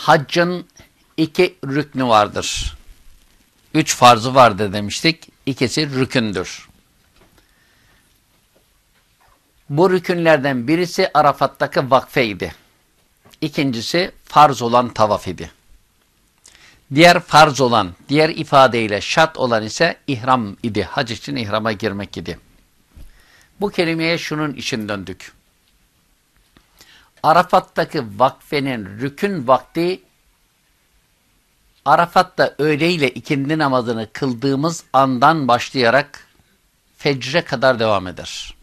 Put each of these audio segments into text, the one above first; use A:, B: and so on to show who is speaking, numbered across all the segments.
A: haccın iki rüknü vardır. Üç farzı vardır demiştik. İkisi rükündür. Bu rükünlerden birisi Arafat'taki vakfeydi. İkincisi farz olan tavaf idi. Diğer farz olan, diğer ifadeyle şart olan ise ihram idi. Hac için ihrama girmek idi. Bu kelimeye şunun için döndük. Arafat'taki vakfenin rükün vakti Arafat'ta öğle ile ikindi namazını kıldığımız andan başlayarak fecre kadar devam eder.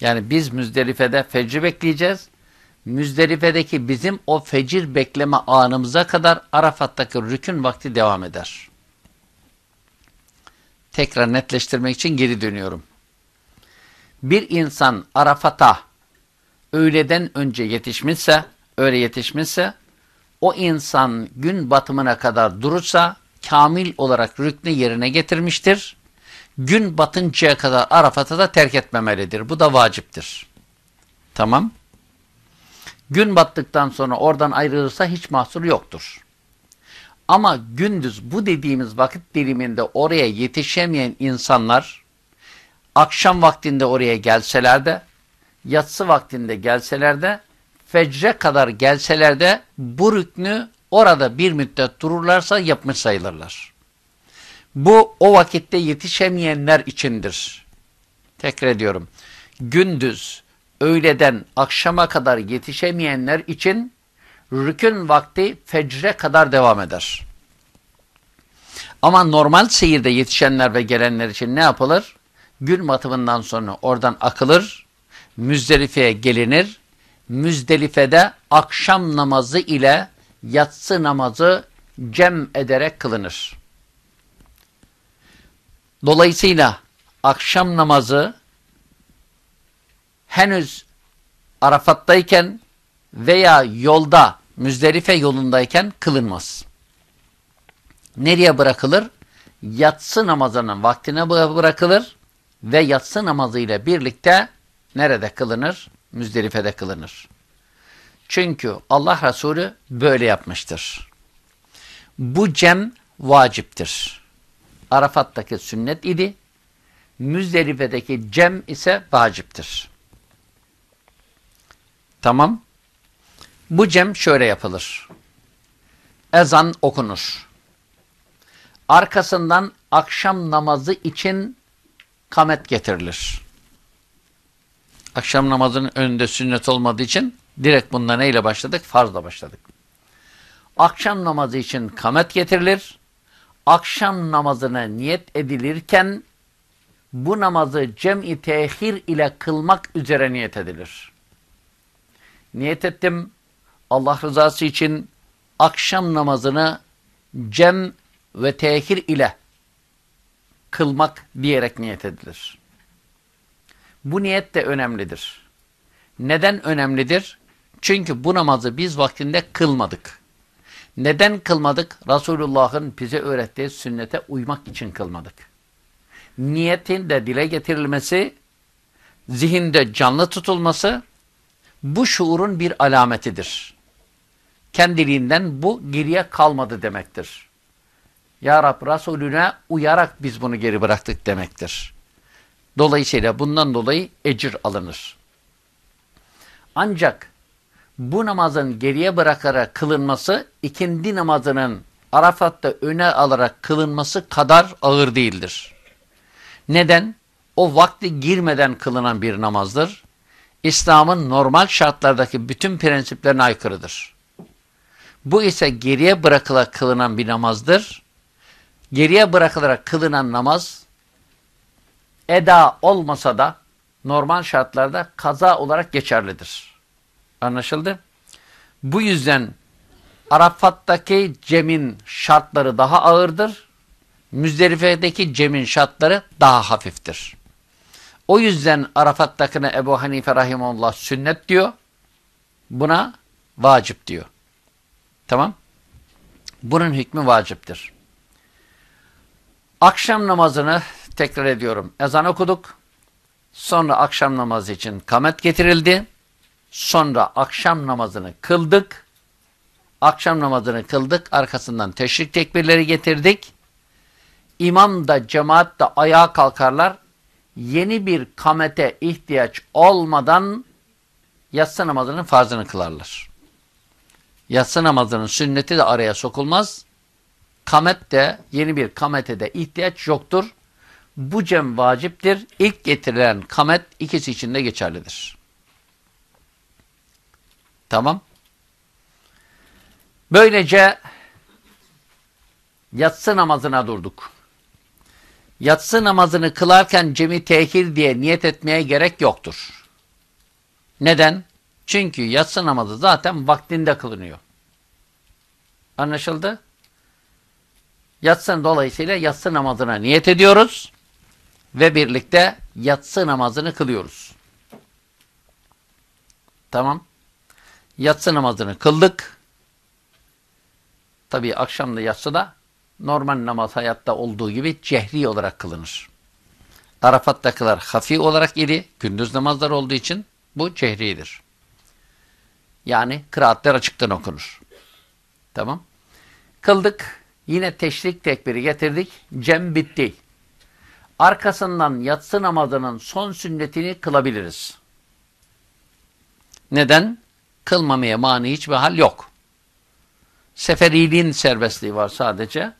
A: Yani biz Müzdelife'de fecri bekleyeceğiz. Müzdelife'deki bizim o fecir bekleme anımıza kadar Arafat'taki rükün vakti devam eder. Tekrar netleştirmek için geri dönüyorum. Bir insan Arafat'a öğleden önce yetişmişse, öyle yetişmişse, o insan gün batımına kadar durursa kamil olarak rüknü yerine getirmiştir. Gün batıncaya kadar Arafat'ı da terk etmemelidir. Bu da vaciptir. Tamam. Gün battıktan sonra oradan ayrılırsa hiç mahsur yoktur. Ama gündüz bu dediğimiz vakit diliminde oraya yetişemeyen insanlar akşam vaktinde oraya gelseler de yatsı vaktinde gelseler de fecre kadar gelseler de bu rüknü orada bir müddet dururlarsa yapmış sayılırlar. Bu o vakitte yetişemeyenler içindir. Tekrar ediyorum. Gündüz, öğleden akşama kadar yetişemeyenler için rükün vakti fecre kadar devam eder. Ama normal seyirde yetişenler ve gelenler için ne yapılır? Gün batımından sonra oradan akılır, Müzdelife'ye gelinir, Müzdelife'de akşam namazı ile yatsı namazı cem ederek kılınır. Dolayısıyla akşam namazı henüz Arafat'tayken veya yolda Müzdelife yolundayken kılınmaz. Nereye bırakılır? Yatsı namazının vaktine bırakılır ve yatsı namazı ile birlikte nerede kılınır? Müzdelife'de kılınır. Çünkü Allah Resulü böyle yapmıştır. Bu cem vaciptir. Arafat'taki sünnet idi. Müzdelife'deki cem ise vaciptir. Tamam. Bu cem şöyle yapılır. Ezan okunur. Arkasından akşam namazı için kamet getirilir. Akşam namazının önünde sünnet olmadığı için direkt bunda neyle başladık? Farzla başladık. Akşam namazı için kamet getirilir. Akşam namazına niyet edilirken bu namazı cem-i tehir ile kılmak üzere niyet edilir. Niyet ettim Allah rızası için akşam namazını cem ve tehir ile kılmak diyerek niyet edilir. Bu niyet de önemlidir. Neden önemlidir? Çünkü bu namazı biz vaktinde kılmadık. Neden kılmadık? Resulullah'ın bize öğrettiği sünnete uymak için kılmadık. Niyetin de dile getirilmesi, zihinde canlı tutulması, bu şuurun bir alametidir. Kendiliğinden bu geriye kalmadı demektir. Ya Rab Resulüne uyarak biz bunu geri bıraktık demektir. Dolayısıyla bundan dolayı ecir alınır. Ancak bu namazın geriye bırakarak kılınması ikindi namazının Arafat'ta öne alarak kılınması kadar ağır değildir. Neden? O vakti girmeden kılınan bir namazdır. İslam'ın normal şartlardaki bütün prensiplerine aykırıdır. Bu ise geriye bırakılarak kılınan bir namazdır. Geriye bırakılarak kılınan namaz eda olmasa da normal şartlarda kaza olarak geçerlidir. Anlaşıldı? Bu yüzden Arafat'taki cemin şartları daha ağırdır. Müzdelife'deki cemin şartları daha hafiftir. O yüzden Arafat'takine Ebu Hanife Rahimullah sünnet diyor. Buna vacip diyor. Tamam. Bunun hükmü vaciptir. Akşam namazını tekrar ediyorum. Ezan okuduk. Sonra akşam namazı için kamet getirildi. Sonra akşam namazını kıldık. Akşam namazını kıldık. Arkasından teşrik tekbirleri getirdik. İmam da cemaat da ayağa kalkarlar. Yeni bir kamete ihtiyaç olmadan yatsı namazının farzını kılarlar. Yatsı namazının sünneti de araya sokulmaz. Kamet de yeni bir kamete de ihtiyaç yoktur. Bu cem vaciptir. İlk getirilen kamet ikisi için de geçerlidir. Tamam. Böylece yatsı namazına durduk. Yatsı namazını kılarken cemi tehir diye niyet etmeye gerek yoktur. Neden? Çünkü yatsı namazı zaten vaktinde kılınıyor. Anlaşıldı? Yatsı dolayısıyla yatsı namazına niyet ediyoruz ve birlikte yatsı namazını kılıyoruz. Tamam. Yatsı namazını kıldık. Tabii akşamda yatsı da normal namaz hayatta olduğu gibi cehri olarak kılınır. Arafat'takiler hafi olarak idi. Gündüz namazlar olduğu için bu cehridir. Yani kıraatler açıktan okunur. Tamam. Kıldık. Yine teşrik tekbiri getirdik. Cem bitti. Arkasından yatsı namazının son sünnetini kılabiliriz. Neden? Kılmamaya mani hiçbir hal yok. Seferiliğin serbestliği var sadece.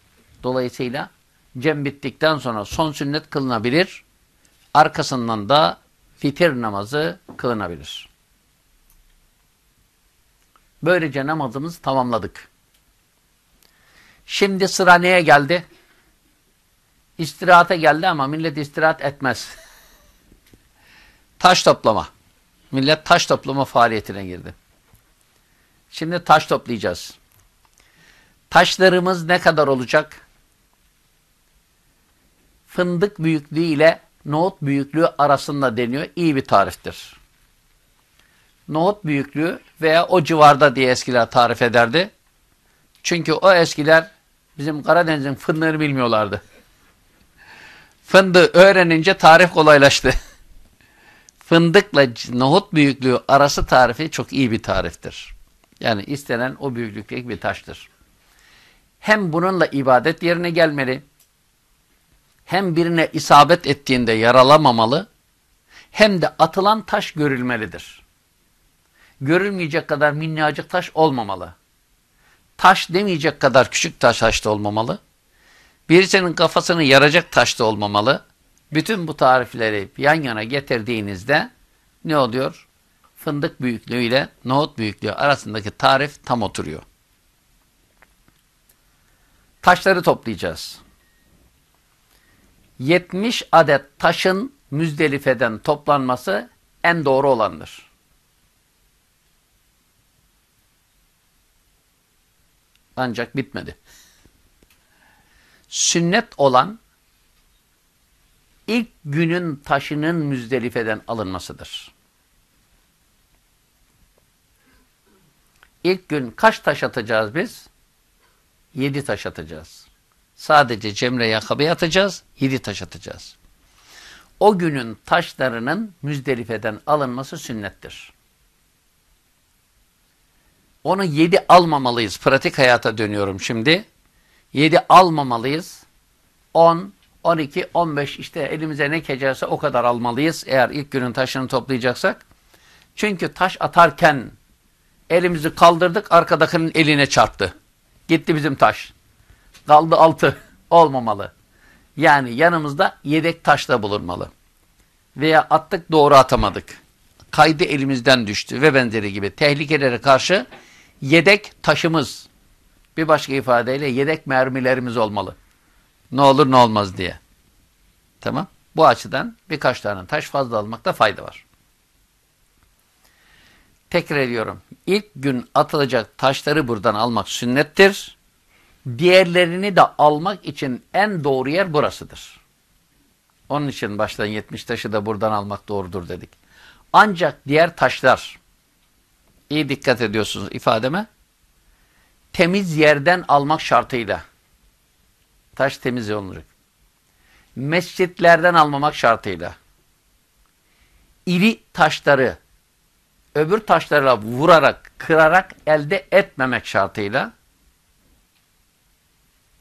A: Dolayısıyla cem bittikten sonra son sünnet kılınabilir. Arkasından da fitir namazı kılınabilir. Böylece namazımızı tamamladık. Şimdi sıra neye geldi? İstirahate geldi ama millet istirahat etmez. taş toplama. Millet taş toplama faaliyetine girdi. Şimdi taş toplayacağız. Taşlarımız ne kadar olacak? Fındık büyüklüğü ile nohut büyüklüğü arasında deniyor. İyi bir tariftir. Nohut büyüklüğü veya o civarda diye eskiler tarif ederdi. Çünkü o eskiler bizim Karadeniz'in fındığını bilmiyorlardı. Fındığı öğrenince tarif kolaylaştı. Fındıkla nohut büyüklüğü arası tarifi çok iyi bir tariftir. Yani istenen o büyüklükteki bir taştır. Hem bununla ibadet yerine gelmeli, hem birine isabet ettiğinde yaralamamalı, hem de atılan taş görülmelidir. Görülmeyecek kadar minnacık taş olmamalı. Taş demeyecek kadar küçük taş taş olmamalı. Birisinin kafasını yaracak taş da olmamalı. Bütün bu tarifleri yan yana getirdiğinizde ne oluyor? Fındık büyüklüğüyle nohut büyüklüğü arasındaki tarif tam oturuyor. Taşları toplayacağız. 70 adet taşın Müzdelife'den toplanması en doğru olandır. Ancak bitmedi. Sünnet olan ilk günün taşının Müzdelife'den alınmasıdır. İlk gün kaç taş atacağız biz? Yedi taş atacağız. Sadece Cemre Yakabe'ye atacağız, yedi taş atacağız. O günün taşlarının Müzdelife'den alınması sünnettir. Onu yedi almamalıyız. Pratik hayata dönüyorum şimdi. Yedi almamalıyız. On, on iki, on beş işte elimize ne geçerse o kadar almalıyız. Eğer ilk günün taşını toplayacaksak. Çünkü taş atarken elimizi kaldırdık arkadakinin eline çarptı. Gitti bizim taş. Kaldı altı. Olmamalı. Yani yanımızda yedek taş da bulunmalı. Veya attık doğru atamadık. Kaydı elimizden düştü ve benzeri gibi tehlikelere karşı yedek taşımız, bir başka ifadeyle yedek mermilerimiz olmalı. Ne olur ne olmaz diye. Tamam. Bu açıdan birkaç tane taş fazla almakta fayda var. Tekrar ediyorum. İlk gün atılacak taşları buradan almak sünnettir. Diğerlerini de almak için en doğru yer burasıdır. Onun için baştan 70 taşı da buradan almak doğrudur dedik. Ancak diğer taşlar, iyi dikkat ediyorsunuz ifademe, temiz yerden almak şartıyla. Taş temiz olacak. Mescitlerden almamak şartıyla. İri taşları, öbür taşlarla vurarak, kırarak elde etmemek şartıyla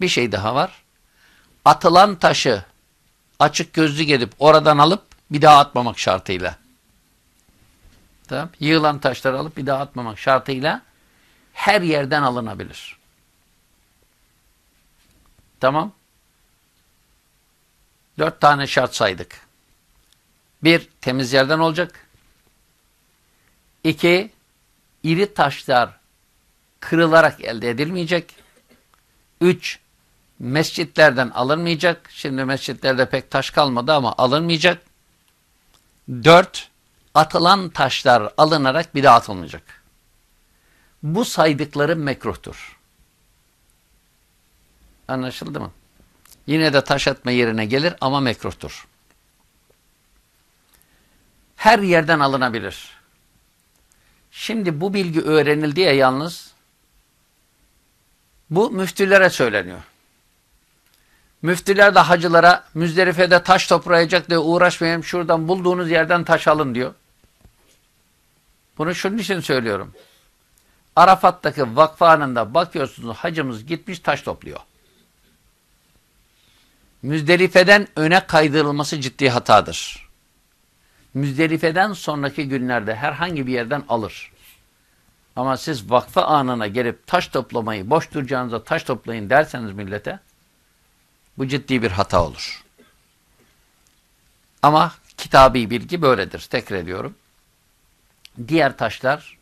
A: bir şey daha var. Atılan taşı açık gözlü gelip oradan alıp bir daha atmamak şartıyla. Tamam. Yığılan taşları alıp bir daha atmamak şartıyla her yerden alınabilir. Tamam. Dört tane şart saydık. Bir, temiz yerden olacak. İki, iri taşlar kırılarak elde edilmeyecek. Üç, mescitlerden alınmayacak. Şimdi mescitlerde pek taş kalmadı ama alınmayacak. Dört, atılan taşlar alınarak bir daha atılmayacak. Bu saydıkları mekruhtur. Anlaşıldı mı? Yine de taş atma yerine gelir ama mekruhtur. Her yerden alınabilir. Şimdi bu bilgi öğrenildi ya yalnız bu müftülere söyleniyor. Müftüler de hacılara Müzdelife'de taş toplayacak diye uğraşmayın şuradan bulduğunuz yerden taş alın diyor. Bunu şunun için söylüyorum. Arafat'taki vakfanında bakıyorsunuz hacımız gitmiş taş topluyor. Müzdelife'den öne kaydırılması ciddi hatadır. Müzdelife'den sonraki günlerde herhangi bir yerden alır. Ama siz vakfa anına gelip taş toplamayı, boş duracağınıza taş toplayın derseniz millete, bu ciddi bir hata olur. Ama kitabi bilgi böyledir. Tekrar ediyorum. Diğer taşlar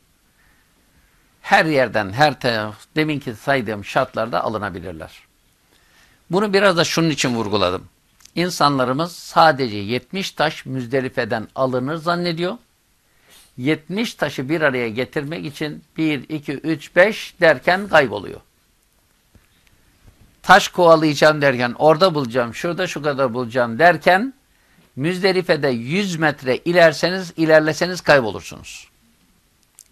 A: her yerden, her deminki saydığım şartlarda alınabilirler. Bunu biraz da şunun için vurguladım. İnsanlarımız sadece 70 taş Müzdelife'den alınır zannediyor. 70 taşı bir araya getirmek için 1, 2, 3, 5 derken kayboluyor. Taş kovalayacağım derken orada bulacağım, şurada şu kadar bulacağım derken Müzdelife'de 100 metre ilerseniz, ilerleseniz kaybolursunuz.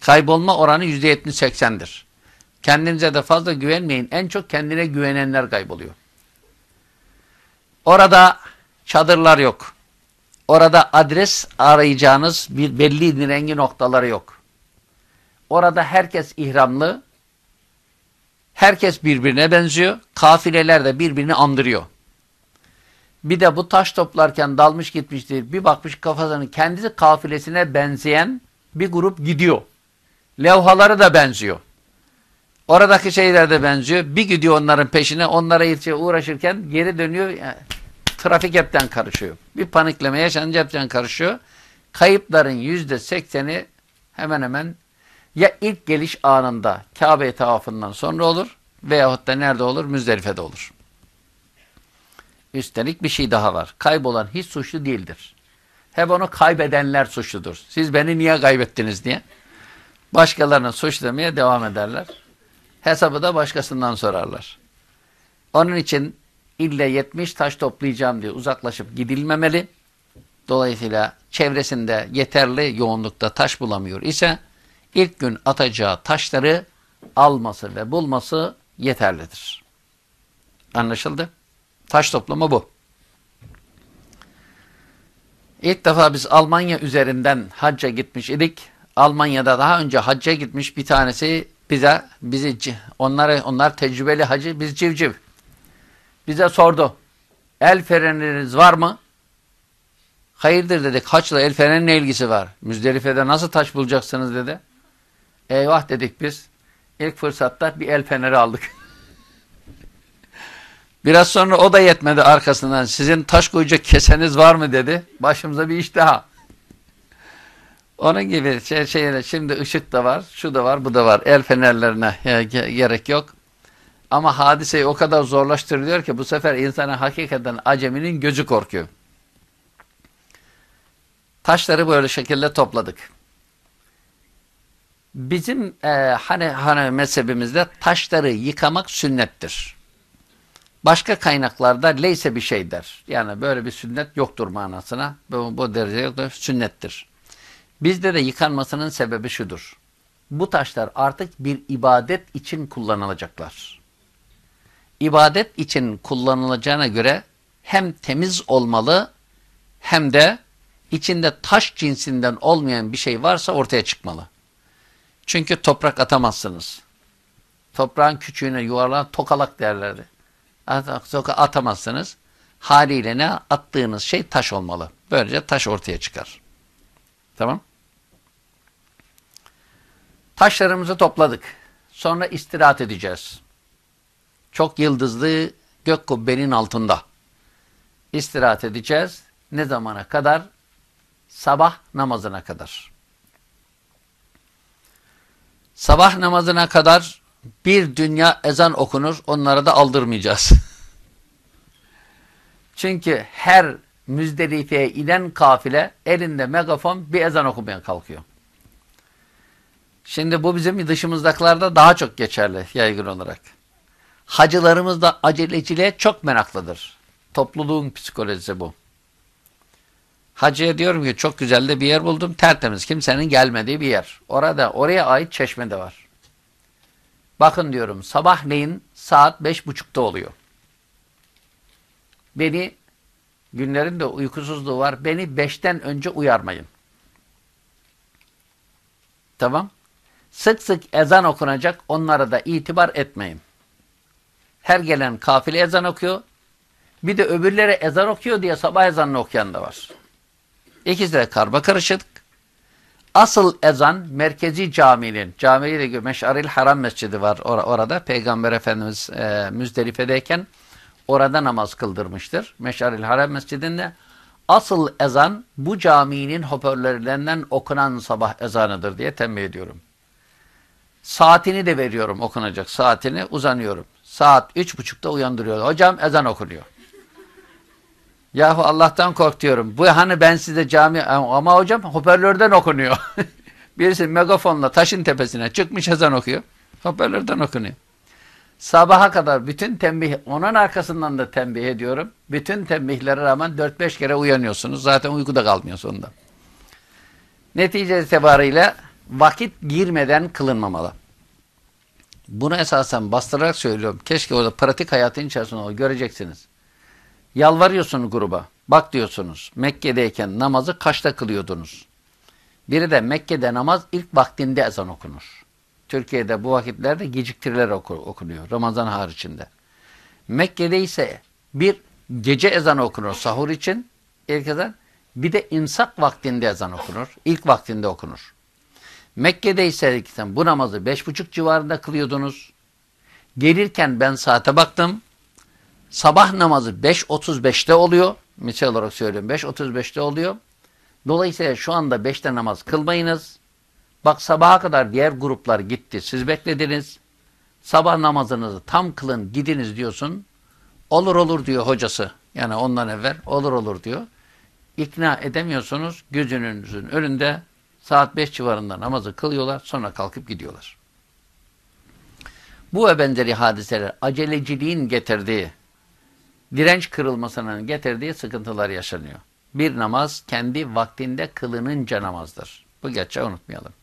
A: Kaybolma oranı %70-80'dir. Kendinize de fazla güvenmeyin. En çok kendine güvenenler kayboluyor. Orada çadırlar yok. Orada adres arayacağınız bir belli rengi noktaları yok. Orada herkes ihramlı. Herkes birbirine benziyor. Kafileler de birbirini andırıyor. Bir de bu taş toplarken dalmış gitmiştir. Bir bakmış kafasının kendisi kafilesine benzeyen bir grup gidiyor. Levhaları da benziyor. Oradaki şeyler de benziyor. Bir gidiyor onların peşine. Onlara uğraşırken geri dönüyor. Yani, trafik hepten karışıyor. Bir panikleme yaşanınca hepten karışıyor. Kayıpların yüzde sekseni hemen hemen ya ilk geliş anında Kabe tavafından sonra olur veyahut da nerede olur? Müzdelife'de olur. Üstelik bir şey daha var. Kaybolan hiç suçlu değildir. Hep onu kaybedenler suçludur. Siz beni niye kaybettiniz diye. Başkalarını suçlamaya devam ederler. Hesabı da başkasından sorarlar. Onun için ille 70 taş toplayacağım diye uzaklaşıp gidilmemeli. Dolayısıyla çevresinde yeterli yoğunlukta taş bulamıyor ise ilk gün atacağı taşları alması ve bulması yeterlidir. Anlaşıldı? Taş toplama bu. İlk defa biz Almanya üzerinden hacca gitmiş idik. Almanya'da daha önce hacca gitmiş bir tanesi bize bizi onları onlar tecrübeli hacı biz civciv. Bize sordu. El feneriniz var mı? Hayırdır dedik. Haçla el fenerin ne ilgisi var? Müzdelife'de nasıl taş bulacaksınız dedi. Eyvah dedik biz. İlk fırsatta bir el feneri aldık. Biraz sonra o da yetmedi arkasından. Sizin taş koyacak keseniz var mı dedi. Başımıza bir iş daha. Onun gibi şey, şeyler, şimdi ışık da var, şu da var, bu da var. El fenerlerine gerek yok. Ama hadiseyi o kadar zorlaştırılıyor ki bu sefer insana hakikaten aceminin gözü korkuyor. Taşları böyle şekilde topladık. Bizim e, hani, hani mezhebimizde taşları yıkamak sünnettir. Başka kaynaklarda leyse bir şey der. Yani böyle bir sünnet yoktur manasına. Bu, bu derece yoktur, sünnettir. Bizde de yıkanmasının sebebi şudur. Bu taşlar artık bir ibadet için kullanılacaklar. İbadet için kullanılacağına göre hem temiz olmalı hem de içinde taş cinsinden olmayan bir şey varsa ortaya çıkmalı. Çünkü toprak atamazsınız. Toprağın küçüğüne yuvarlanan tokalak derlerdi. Atamazsınız. Haliyle ne attığınız şey taş olmalı. Böylece taş ortaya çıkar. Tamam. Taşlarımızı topladık. Sonra istirahat edeceğiz. Çok yıldızlı gök kubbenin altında. İstirahat edeceğiz. Ne zamana kadar? Sabah namazına kadar. Sabah namazına kadar bir dünya ezan okunur. Onlara da aldırmayacağız. Çünkü her Müzdelife'ye inen kafile elinde megafon bir ezan okumaya kalkıyor. Şimdi bu bizim dışımızdakilarda daha çok geçerli yaygın olarak. Hacılarımız da aceleciliğe çok meraklıdır. Topluluğun psikolojisi bu. Hacıya diyorum ki çok güzel de bir yer buldum. Tertemiz. Kimsenin gelmediği bir yer. Orada oraya ait çeşme de var. Bakın diyorum sabahleyin saat beş buçukta oluyor. Beni günlerin de uykusuzluğu var. Beni beşten önce uyarmayın. Tamam. Sık sık ezan okunacak. Onlara da itibar etmeyin. Her gelen kafile ezan okuyor. Bir de öbürlere ezan okuyor diye sabah ezanını okuyan da var. İkisi de karma karışık. Asıl ezan merkezi caminin, camiyle Meş'aril Haram Mescidi var or orada. Peygamber Efendimiz e, Müzdelife'deyken orada namaz kıldırmıştır. Meş'aril Haram Mescidinde asıl ezan bu caminin hoparlörlerinden okunan sabah ezanıdır diye tembih ediyorum. Saatini de veriyorum okunacak saatini uzanıyorum. Saat üç buçukta uyandırıyor. Hocam ezan okunuyor. Yahu Allah'tan kork diyorum. Bu hani ben size cami ama hocam hoparlörden okunuyor. Birisi megafonla taşın tepesine çıkmış ezan okuyor. Hoparlörden okunuyor. Sabaha kadar bütün tembih, onun arkasından da tembih ediyorum. Bütün tembihlere rağmen 4-5 kere uyanıyorsunuz. Zaten uykuda kalmıyor sonunda. Netice itibariyle vakit girmeden kılınmamalı. Bunu esasen bastırarak söylüyorum. Keşke orada pratik hayatın içerisinde olur. Göreceksiniz. Yalvarıyorsun gruba. Bak diyorsunuz. Mekke'deyken namazı kaçta kılıyordunuz? Biri de Mekke'de namaz ilk vaktinde ezan okunur. Türkiye'de bu vakitlerde geciktirilerek okunuyor. Ramazan haricinde. Mekke'de ise bir gece ezanı okunur sahur için ilk ezan. Bir de imsak vaktinde ezan okunur. İlk vaktinde okunur. Mekke'de ise bu namazı beş buçuk civarında kılıyordunuz. Gelirken ben saate baktım. Sabah namazı 5.35'te oluyor. Misal olarak söylüyorum 5.35'te oluyor. Dolayısıyla şu anda 5'te namaz kılmayınız. Bak sabaha kadar diğer gruplar gitti. Siz beklediniz. Sabah namazınızı tam kılın gidiniz diyorsun. Olur olur diyor hocası. Yani ondan evvel olur olur diyor. İkna edemiyorsunuz. Gözünüzün önünde saat 5 civarında namazı kılıyorlar. Sonra kalkıp gidiyorlar. Bu ve benzeri hadiseler aceleciliğin getirdiği direnç kırılmasının getirdiği sıkıntılar yaşanıyor. Bir namaz kendi vaktinde kılınınca namazdır. Bu gerçeği unutmayalım.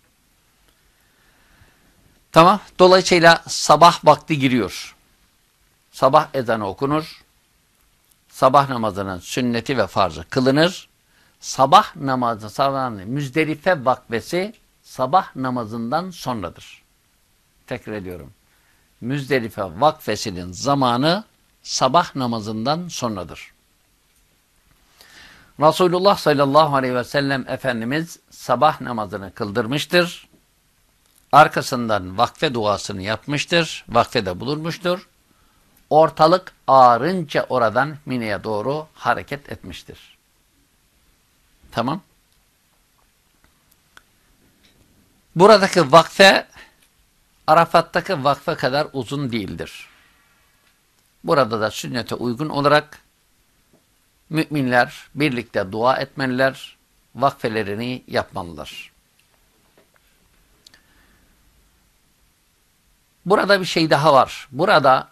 A: Tamam. Dolayısıyla sabah vakti giriyor. Sabah ezanı okunur. Sabah namazının sünneti ve farzı kılınır. Sabah namazı, sabah müzdelife vakfesi sabah namazından sonradır. Tekrar ediyorum. Müzdelife vakfesinin zamanı sabah namazından sonradır. Resulullah sallallahu aleyhi ve sellem Efendimiz sabah namazını kıldırmıştır. Arkasından vakfe duasını yapmıştır. Vakfede bulunmuştur. Ortalık ağrınca oradan Mine'ye doğru hareket etmiştir. Tamam. Buradaki vakfe Arafat'taki vakfe kadar uzun değildir. Burada da sünnete uygun olarak müminler birlikte dua etmeliler, vakfelerini yapmalılar. Burada bir şey daha var. Burada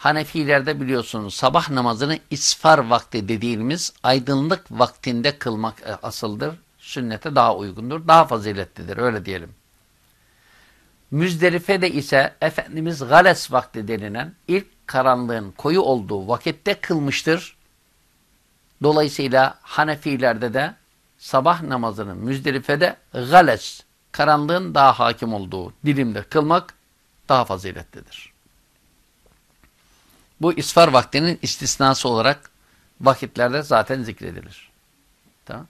A: Hanefilerde biliyorsunuz sabah namazını isfar vakti dediğimiz aydınlık vaktinde kılmak e, asıldır. Sünnete daha uygundur, daha faziletlidir öyle diyelim. Müzdelife'de ise Efendimiz Gales vakti denilen ilk karanlığın koyu olduğu vakitte kılmıştır. Dolayısıyla Hanefilerde de sabah namazını Müzdelife'de gales, karanlığın daha hakim olduğu dilimde kılmak daha faziletlidir. Bu isfar vaktinin istisnası olarak vakitlerde zaten zikredilir. Tamam.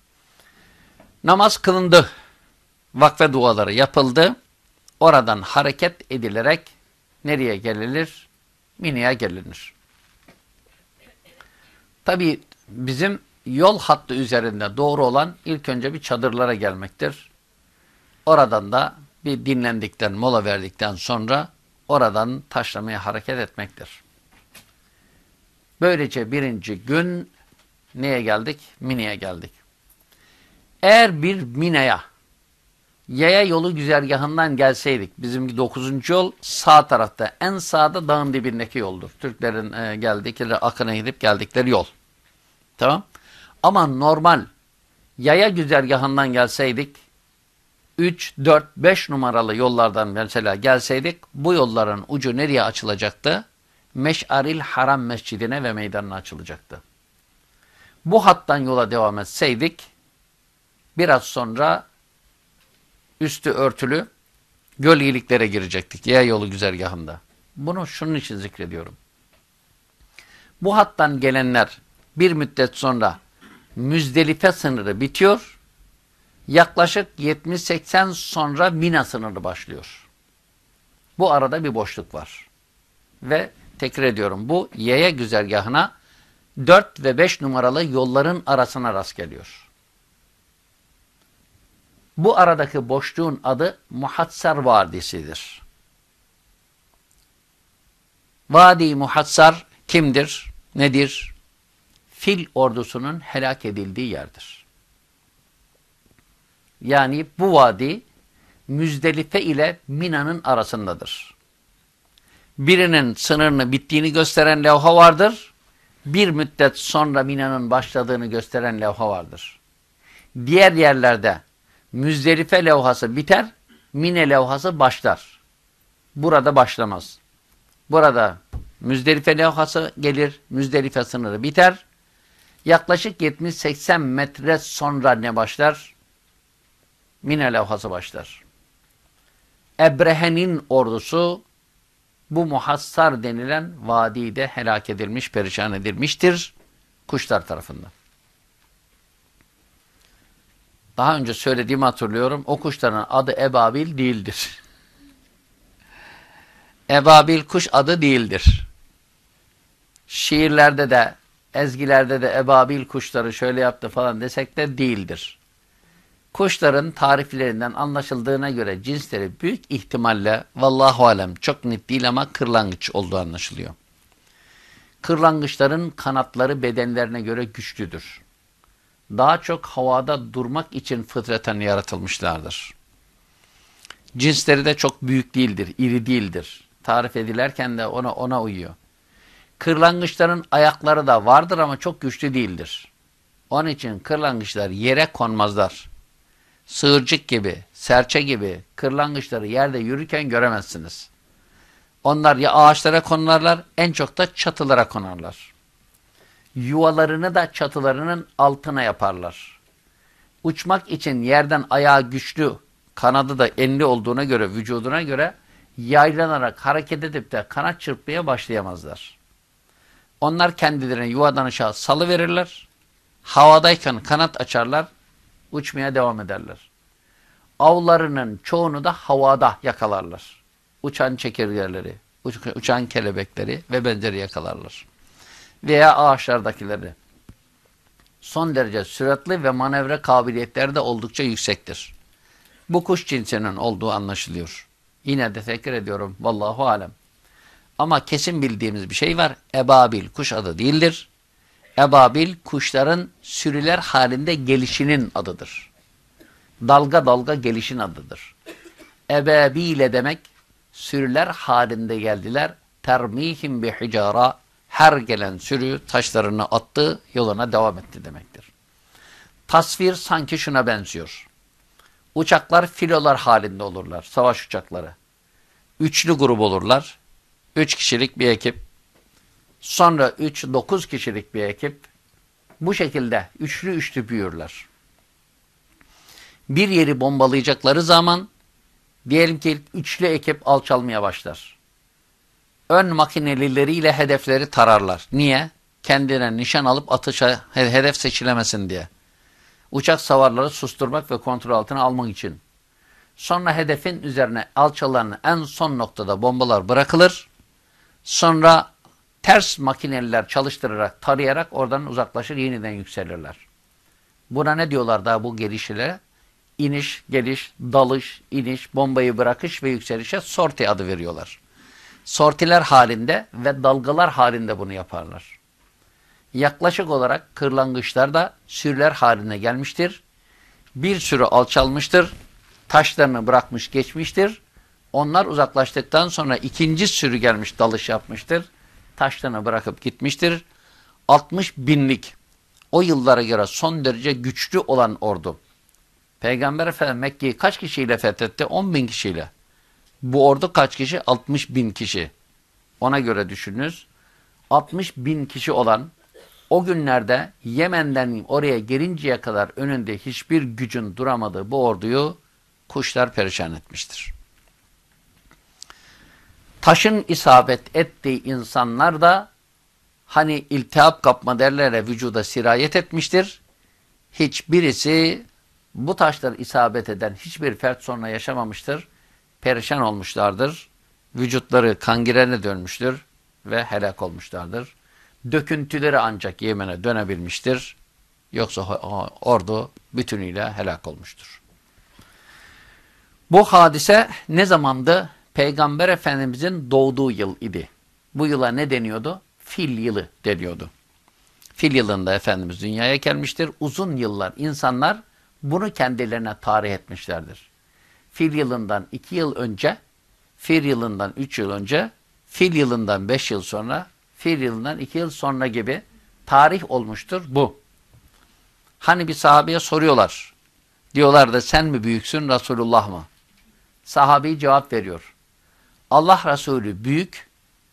A: Namaz kılındı. Vakfe duaları yapıldı. Oradan hareket edilerek nereye gelilir? Mini'ye gelinir. Tabi bizim yol hattı üzerinde doğru olan ilk önce bir çadırlara gelmektir. Oradan da bir dinlendikten, mola verdikten sonra oradan taşlamaya hareket etmektir. Böylece birinci gün neye geldik? Mine'ye geldik. Eğer bir Mine'ye yaya yolu güzergahından gelseydik, bizim 9. yol sağ tarafta, en sağda dağın dibindeki yoldur. Türklerin e, geldikleri, akına gidip geldikleri yol. Tamam. Ama normal yaya güzergahından gelseydik, 3, 4, 5 numaralı yollardan mesela gelseydik, bu yolların ucu nereye açılacaktı? Meş'aril Haram Mescidine ve meydanına açılacaktı. Bu hattan yola devam etseydik, biraz sonra üstü örtülü gölgeliklere girecektik. Yaya yolu güzergahında. Bunu şunun için zikrediyorum. Bu hattan gelenler bir müddet sonra Müzdelife sınırı bitiyor. Yaklaşık 70-80 sonra Mina sınırı başlıyor. Bu arada bir boşluk var. Ve tekrar ediyorum bu yaya güzergahına 4 ve 5 numaralı yolların arasına rast geliyor. Bu aradaki boşluğun adı Muhatsar Vadisi'dir. Vadi Muhatsar kimdir? Nedir? Fil ordusunun helak edildiği yerdir. Yani bu vadi Müzdelife ile Mina'nın arasındadır. Birinin sınırını bittiğini gösteren levha vardır. Bir müddet sonra Mina'nın başladığını gösteren levha vardır. Diğer yerlerde Müzdelife levhası biter, Mine levhası başlar. Burada başlamaz. Burada Müzdelife levhası gelir, Müzdelife sınırı biter. Yaklaşık 70-80 metre sonra ne başlar? Mine levhası başlar. Ebrehe'nin ordusu bu muhassar denilen vadide helak edilmiş, perişan edilmiştir kuşlar tarafından. Daha önce söylediğimi hatırlıyorum. O kuşların adı ebabil değildir. ebabil kuş adı değildir. Şiirlerde de, ezgilerde de ebabil kuşları şöyle yaptı falan desek de değildir. Kuşların tariflerinden anlaşıldığına göre cinsleri büyük ihtimalle vallahu alem çok net değil ama kırlangıç olduğu anlaşılıyor. Kırlangıçların kanatları bedenlerine göre güçlüdür daha çok havada durmak için fıtraten yaratılmışlardır. Cinsleri de çok büyük değildir, iri değildir. Tarif edilerken de ona ona uyuyor. Kırlangıçların ayakları da vardır ama çok güçlü değildir. Onun için kırlangıçlar yere konmazlar. Sığırcık gibi, serçe gibi kırlangıçları yerde yürürken göremezsiniz. Onlar ya ağaçlara konarlar, en çok da çatılara konarlar yuvalarını da çatılarının altına yaparlar. Uçmak için yerden ayağı güçlü, kanadı da enli olduğuna göre, vücuduna göre yaylanarak hareket edip de kanat çırpmaya başlayamazlar. Onlar kendilerine yuvadan aşağı salı verirler. Havadayken kanat açarlar, uçmaya devam ederler. Avlarının çoğunu da havada yakalarlar. Uçan çekirgeleri, uçan kelebekleri ve benzeri yakalarlar veya ağaçlardakileri. Son derece süratli ve manevra kabiliyetleri de oldukça yüksektir. Bu kuş cinsinin olduğu anlaşılıyor. Yine de tekrar ediyorum. Vallahu alem. Ama kesin bildiğimiz bir şey var. Ebabil kuş adı değildir. Ebabil kuşların sürüler halinde gelişinin adıdır. Dalga dalga gelişin adıdır. Ebabile demek sürüler halinde geldiler. Termihim bi hicara her gelen sürü taşlarını attı, yoluna devam etti demektir. Tasvir sanki şuna benziyor. Uçaklar filolar halinde olurlar, savaş uçakları. Üçlü grup olurlar. Üç kişilik bir ekip. Sonra üç, dokuz kişilik bir ekip. Bu şekilde üçlü üçlü büyürler. Bir yeri bombalayacakları zaman diyelim ki üçlü ekip alçalmaya başlar. Ön makinelileriyle hedefleri tararlar. Niye? Kendine nişan alıp atışa hedef seçilemesin diye. Uçak savarları susturmak ve kontrol altına almak için. Sonra hedefin üzerine alçalan en son noktada bombalar bırakılır. Sonra ters makineliler çalıştırarak, tarayarak oradan uzaklaşır, yeniden yükselirler. Buna ne diyorlar daha bu gelişlere? İniş, geliş, dalış, iniş, bombayı bırakış ve yükselişe sorti adı veriyorlar. Sortiler halinde ve dalgalar halinde bunu yaparlar. Yaklaşık olarak kırlangıçlar da sürüler haline gelmiştir. Bir sürü alçalmıştır. Taşlarını bırakmış geçmiştir. Onlar uzaklaştıktan sonra ikinci sürü gelmiş dalış yapmıştır. Taşlarını bırakıp gitmiştir. 60 binlik o yıllara göre son derece güçlü olan ordu. Peygamber Efendimiz Mekke'yi kaç kişiyle fethetti? 10 bin kişiyle. Bu ordu kaç kişi? 60 bin kişi. Ona göre düşününüz. 60 bin kişi olan o günlerde Yemen'den oraya gelinceye kadar önünde hiçbir gücün duramadığı bu orduyu kuşlar perişan etmiştir. Taşın isabet ettiği insanlar da hani iltihap kapma derlere vücuda sirayet etmiştir. Hiçbirisi bu taşlar isabet eden hiçbir fert sonra yaşamamıştır. Perişan olmuşlardır. Vücutları kangirene dönmüştür ve helak olmuşlardır. Döküntüleri ancak Yemen'e dönebilmiştir. Yoksa ordu bütünüyle helak olmuştur. Bu hadise ne zamandı? Peygamber Efendimizin doğduğu yıl idi. Bu yıla ne deniyordu? Fil yılı deniyordu. Fil yılında Efendimiz dünyaya gelmiştir. Uzun yıllar insanlar bunu kendilerine tarih etmişlerdir. Fil yılından iki yıl önce, fil yılından üç yıl önce, fil yılından beş yıl sonra, fil yılından iki yıl sonra gibi tarih olmuştur bu. Hani bir sahabeye soruyorlar. Diyorlar da sen mi büyüksün Resulullah mı? Sahabi cevap veriyor. Allah Resulü büyük,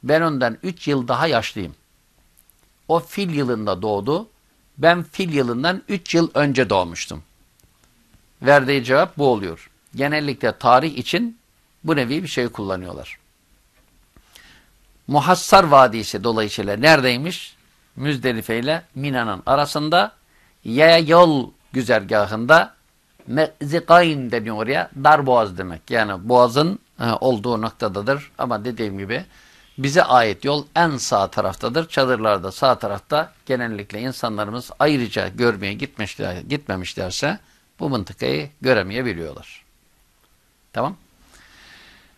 A: ben ondan üç yıl daha yaşlıyım. O fil yılında doğdu, ben fil yılından üç yıl önce doğmuştum. Verdiği cevap bu oluyor. Genellikle tarih için bu nevi bir şey kullanıyorlar. Muhassar Vadisi dolayısıyla neredeymiş? Müzdelife ile Mina'nın arasında yaya yol güzergahında Mezikayn deniyor oraya. Dar boğaz demek. Yani boğazın olduğu noktadadır. Ama dediğim gibi bize ait yol en sağ taraftadır. Çadırlarda sağ tarafta genellikle insanlarımız ayrıca görmeye gitmişler, gitmemişlerse bu mıntıkayı göremeyebiliyorlar. Tamam.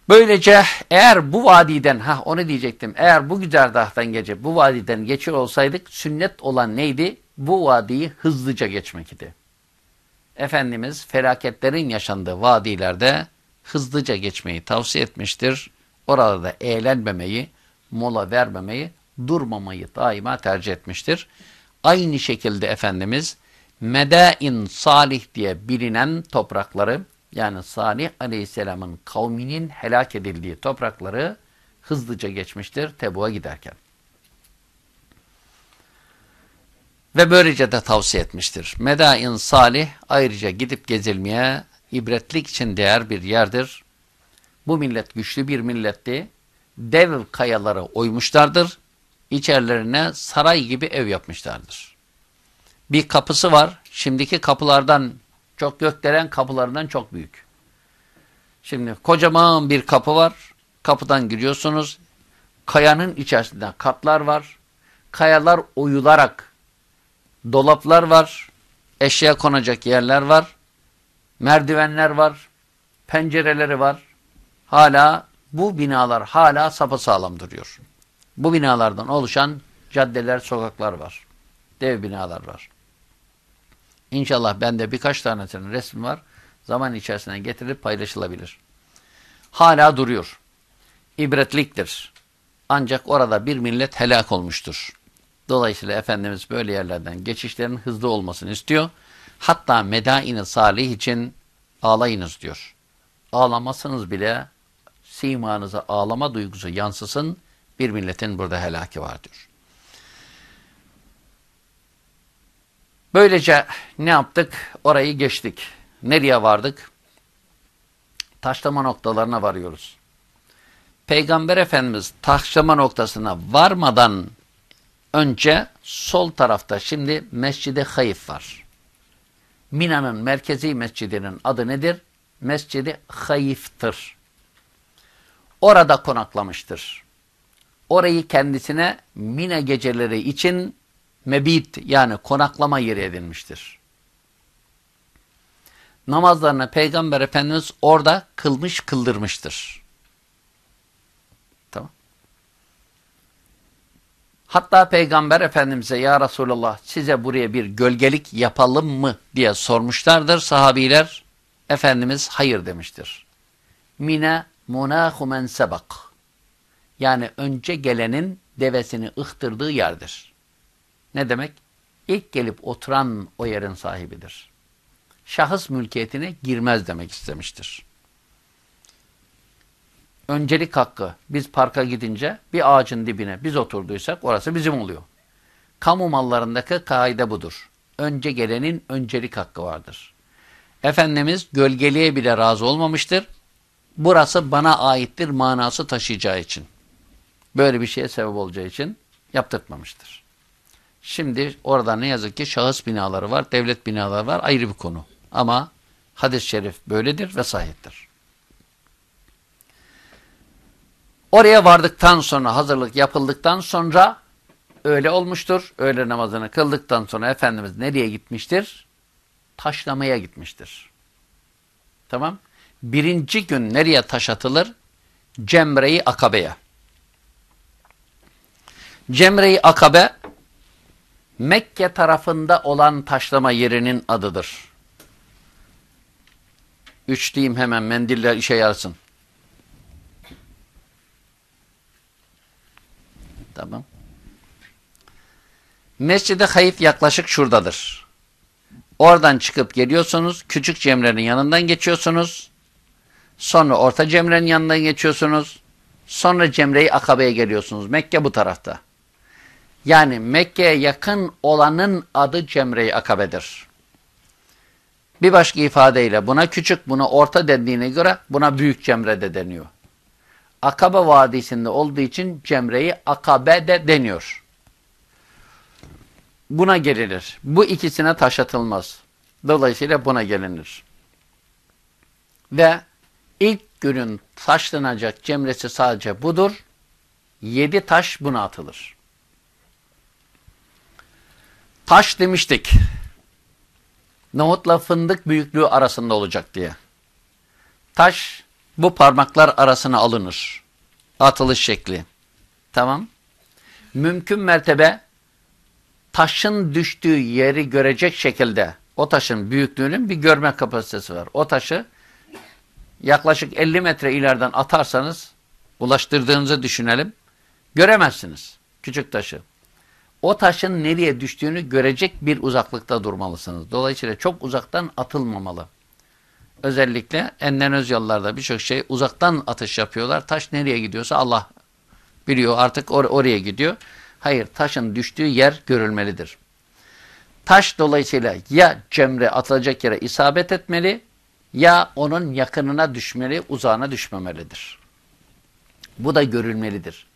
A: Böylece eğer bu vadiden, ha onu diyecektim, eğer bu güzerdahtan gece bu vadiden geçiyor olsaydık sünnet olan neydi? Bu vadiyi hızlıca geçmek idi. Efendimiz felaketlerin yaşandığı vadilerde hızlıca geçmeyi tavsiye etmiştir. Orada eğlenmemeyi, mola vermemeyi, durmamayı daima tercih etmiştir. Aynı şekilde Efendimiz Medain Salih diye bilinen toprakları yani Salih Aleyhisselam'ın kavminin helak edildiği toprakları hızlıca geçmiştir Tebu'a giderken. Ve böylece de tavsiye etmiştir. Medain Salih ayrıca gidip gezilmeye ibretlik için değer bir yerdir. Bu millet güçlü bir milletti. Dev kayaları oymuşlardır. İçerilerine saray gibi ev yapmışlardır. Bir kapısı var. Şimdiki kapılardan çok gökdelen kapılarından çok büyük. Şimdi kocaman bir kapı var. Kapıdan giriyorsunuz. Kayanın içerisinde katlar var. Kayalar oyularak dolaplar var. Eşya konacak yerler var. Merdivenler var. Pencereleri var. Hala bu binalar hala sapasağlam duruyor. Bu binalardan oluşan caddeler, sokaklar var. Dev binalar var. İnşallah bende birkaç tanesinin resmi var. Zaman içerisinde getirilip paylaşılabilir. Hala duruyor. İbretliktir. Ancak orada bir millet helak olmuştur. Dolayısıyla Efendimiz böyle yerlerden geçişlerin hızlı olmasını istiyor. Hatta medaini salih için ağlayınız diyor. Ağlamasınız bile simanıza ağlama duygusu yansısın bir milletin burada helaki var diyor. Böylece ne yaptık? Orayı geçtik. Nereye vardık? Taşlama noktalarına varıyoruz. Peygamber Efendimiz taşlama noktasına varmadan önce sol tarafta şimdi Mescid-i Hayif var. Mina'nın merkezi mescidinin adı nedir? Mescid-i Hayif'tir. Orada konaklamıştır. Orayı kendisine Mina geceleri için mebit yani konaklama yeri edinmiştir. Namazlarını Peygamber Efendimiz orada kılmış kıldırmıştır. Hatta Peygamber Efendimiz'e ya Resulallah size buraya bir gölgelik yapalım mı diye sormuşlardır sahabiler. Efendimiz hayır demiştir. Mine munahu men sebak. Yani önce gelenin devesini ıhtırdığı yerdir. Ne demek? İlk gelip oturan o yerin sahibidir. Şahıs mülkiyetine girmez demek istemiştir. Öncelik hakkı biz parka gidince bir ağacın dibine biz oturduysak orası bizim oluyor. Kamu mallarındaki kaide budur. Önce gelenin öncelik hakkı vardır. Efendimiz gölgeliğe bile razı olmamıştır. Burası bana aittir manası taşıyacağı için. Böyle bir şeye sebep olacağı için yaptırtmamıştır. Şimdi orada ne yazık ki şahıs binaları var, devlet binaları var ayrı bir konu. Ama hadis-i şerif böyledir ve sahiptir. Oraya vardıktan sonra, hazırlık yapıldıktan sonra öyle olmuştur. Öğle namazını kıldıktan sonra Efendimiz nereye gitmiştir? Taşlamaya gitmiştir. Tamam. Birinci gün nereye taş atılır? Cemre-i Akabe'ye. Cemre-i Akabe Mekke tarafında olan taşlama yerinin adıdır. Üç diyeyim hemen mendiller işe yarasın. Tamam. Mescid-i Hayif yaklaşık şuradadır. Oradan çıkıp geliyorsunuz. Küçük Cemre'nin yanından geçiyorsunuz. Sonra Orta Cemre'nin yanından geçiyorsunuz. Sonra Cemre-i Akabe'ye geliyorsunuz. Mekke bu tarafta. Yani Mekke'ye yakın olanın adı Cemre-i Akabe'dir. Bir başka ifadeyle buna küçük, buna orta dendiğine göre buna büyük Cemre de deniyor. Akabe Vadisi'nde olduğu için Cemre-i Akabe de deniyor. Buna gelilir. Bu ikisine taş atılmaz. Dolayısıyla buna gelinir. Ve ilk günün taşlanacak cemresi sadece budur. Yedi taş buna atılır. Taş demiştik. Nohutla fındık büyüklüğü arasında olacak diye. Taş bu parmaklar arasına alınır. Atılış şekli. Tamam. Mümkün mertebe taşın düştüğü yeri görecek şekilde o taşın büyüklüğünün bir görme kapasitesi var. O taşı yaklaşık 50 metre ileriden atarsanız ulaştırdığınızı düşünelim. Göremezsiniz küçük taşı. O taşın nereye düştüğünü görecek bir uzaklıkta durmalısınız. Dolayısıyla çok uzaktan atılmamalı. Özellikle Endonezyalılarda birçok şey uzaktan atış yapıyorlar. Taş nereye gidiyorsa Allah biliyor artık or oraya gidiyor. Hayır taşın düştüğü yer görülmelidir. Taş dolayısıyla ya cemre atılacak yere isabet etmeli ya onun yakınına düşmeli uzağına düşmemelidir. Bu da görülmelidir.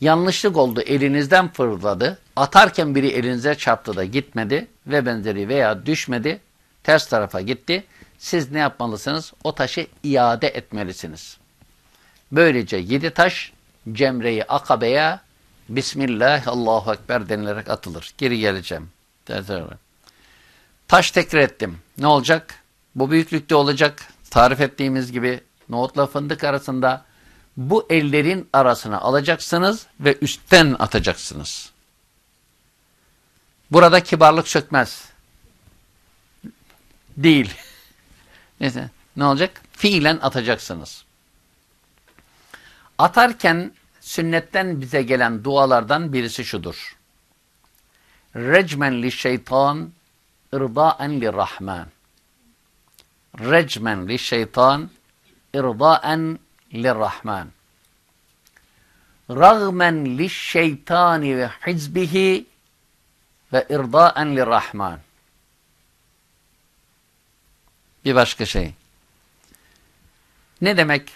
A: Yanlışlık oldu elinizden fırladı atarken biri elinize çarptı da gitmedi ve benzeri veya düşmedi ters tarafa gitti siz ne yapmalısınız? O taşı iade etmelisiniz. Böylece yedi taş Cemre-i Akabe'ye Bismillah, Allahu Ekber denilerek atılır. Geri geleceğim. Taş tekrar ettim. Ne olacak? Bu büyüklükte olacak. Tarif ettiğimiz gibi nohutla fındık arasında bu ellerin arasına alacaksınız ve üstten atacaksınız. Burada kibarlık çökmez. Değil. Neyse ne olacak? Fiilen atacaksınız. Atarken sünnetten bize gelen dualardan birisi şudur. Recmen li şeytan irdaen li rahman. Recmen li şeytan irdaen li rahman. Ragmen li şeytani ve hizbihi ve irdaen li rahman. Bir başka şey. Ne demek?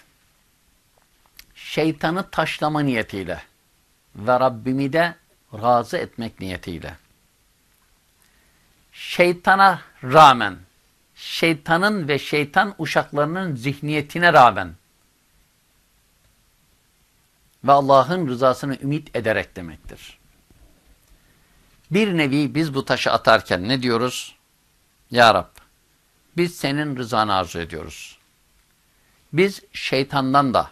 A: Şeytanı taşlama niyetiyle ve Rabbimi de razı etmek niyetiyle. Şeytana rağmen, şeytanın ve şeytan uşaklarının zihniyetine rağmen ve Allah'ın rızasını ümit ederek demektir. Bir nevi biz bu taşı atarken ne diyoruz? Ya Rab, biz senin rızanı arzu ediyoruz. Biz şeytandan da,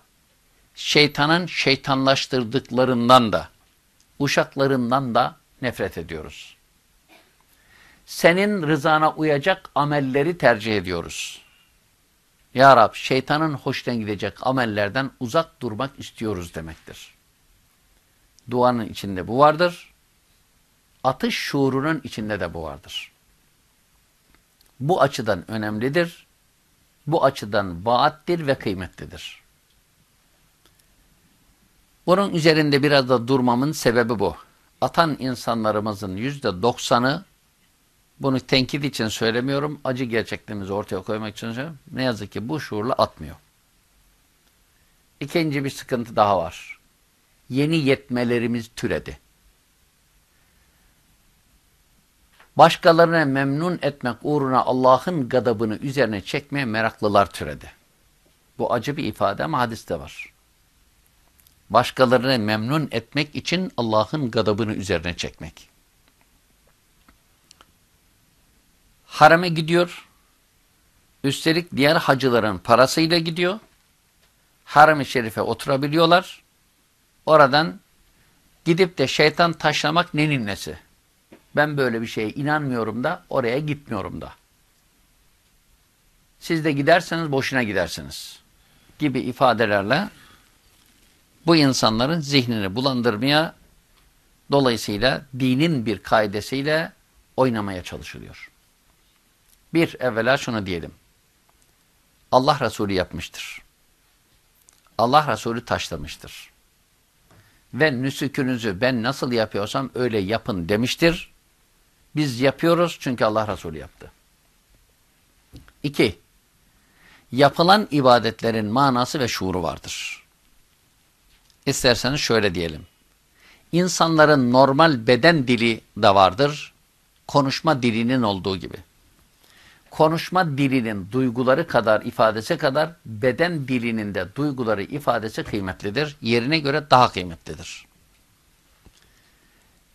A: şeytanın şeytanlaştırdıklarından da, uşaklarından da nefret ediyoruz. Senin rızana uyacak amelleri tercih ediyoruz. Ya Rab, şeytanın hoşuna gidecek amellerden uzak durmak istiyoruz demektir. Duanın içinde bu vardır. Atış şuurunun içinde de bu vardır. Bu açıdan önemlidir. Bu açıdan vaattir ve kıymetlidir. Bunun üzerinde biraz da durmamın sebebi bu. Atan insanlarımızın yüzde doksanı bunu tenkit için söylemiyorum, acı gerçekliğimizi ortaya koymak için söylüyorum. Ne yazık ki bu şuurla atmıyor. İkinci bir sıkıntı daha var. Yeni yetmelerimiz türedi. Başkalarına memnun etmek uğruna Allah'ın gadabını üzerine çekmeye meraklılar türedi. Bu acı bir ifade ama hadiste var. Başkalarını memnun etmek için Allah'ın gadabını üzerine çekmek. hareme gidiyor. Üstelik diğer hacıların parasıyla gidiyor. Harem-i şerife oturabiliyorlar. Oradan gidip de şeytan taşlamak nenin nesi? Ben böyle bir şeye inanmıyorum da oraya gitmiyorum da. Siz de giderseniz boşuna gidersiniz. Gibi ifadelerle bu insanların zihnini bulandırmaya dolayısıyla dinin bir kaidesiyle oynamaya çalışılıyor. Bir, evvela şunu diyelim. Allah Resulü yapmıştır. Allah Resulü taşlamıştır. Ve nüsükünüzü ben nasıl yapıyorsam öyle yapın demiştir. Biz yapıyoruz çünkü Allah Resulü yaptı. İki, yapılan ibadetlerin manası ve şuuru vardır. İsterseniz şöyle diyelim. İnsanların normal beden dili de vardır, konuşma dilinin olduğu gibi konuşma dilinin duyguları kadar, ifadesi kadar beden dilinin de duyguları, ifadesi kıymetlidir. Yerine göre daha kıymetlidir.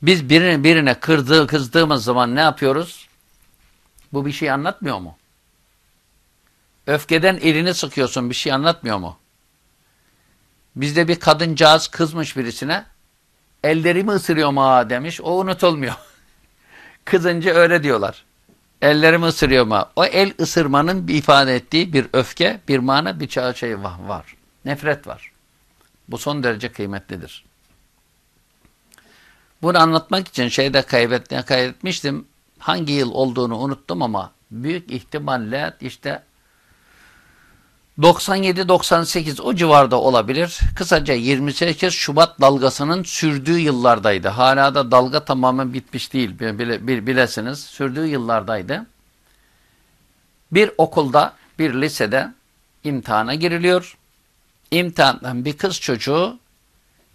A: Biz birine birine kırdığı, kızdığımız zaman ne yapıyoruz? Bu bir şey anlatmıyor mu? Öfkeden elini sıkıyorsun bir şey anlatmıyor mu? Bizde bir kadıncağız kızmış birisine ellerimi ısırıyor ha demiş. O unutulmuyor. Kızınca öyle diyorlar. Ellerimi ısırıyor mu? O el ısırmanın bir ifade ettiği bir öfke, bir mana, bir şey var. Nefret var. Bu son derece kıymetlidir. Bunu anlatmak için şeyde kaybet, kaydetmiştim. Hangi yıl olduğunu unuttum ama büyük ihtimalle işte 97-98 o civarda olabilir. Kısaca 28 Şubat dalgasının sürdüğü yıllardaydı. Hala da dalga tamamen bitmiş değil bile, bilesiniz. Sürdüğü yıllardaydı. Bir okulda, bir lisede imtihana giriliyor. İmtihandan bir kız çocuğu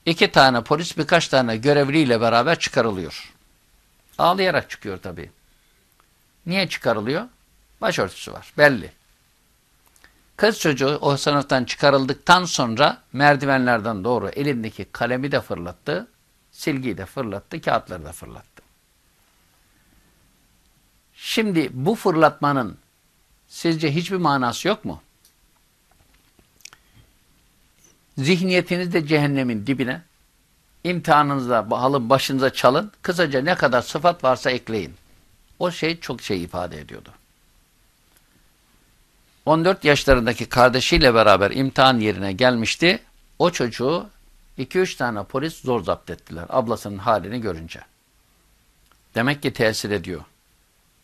A: iki tane polis birkaç tane görevliyle beraber çıkarılıyor. Ağlayarak çıkıyor tabii. Niye çıkarılıyor? Başörtüsü var belli. Kız çocuğu o sınıftan çıkarıldıktan sonra merdivenlerden doğru elindeki kalemi de fırlattı, silgiyi de fırlattı, kağıtları da fırlattı. Şimdi bu fırlatmanın sizce hiçbir manası yok mu? Zihniyetinizde cehennemin dibine, imtihanınızda halın başınıza çalın, kısaca ne kadar sıfat varsa ekleyin. O şey çok şey ifade ediyordu. 14 yaşlarındaki kardeşiyle beraber imtihan yerine gelmişti. O çocuğu 2-3 tane polis zor zapt ettiler ablasının halini görünce. Demek ki tesir ediyor.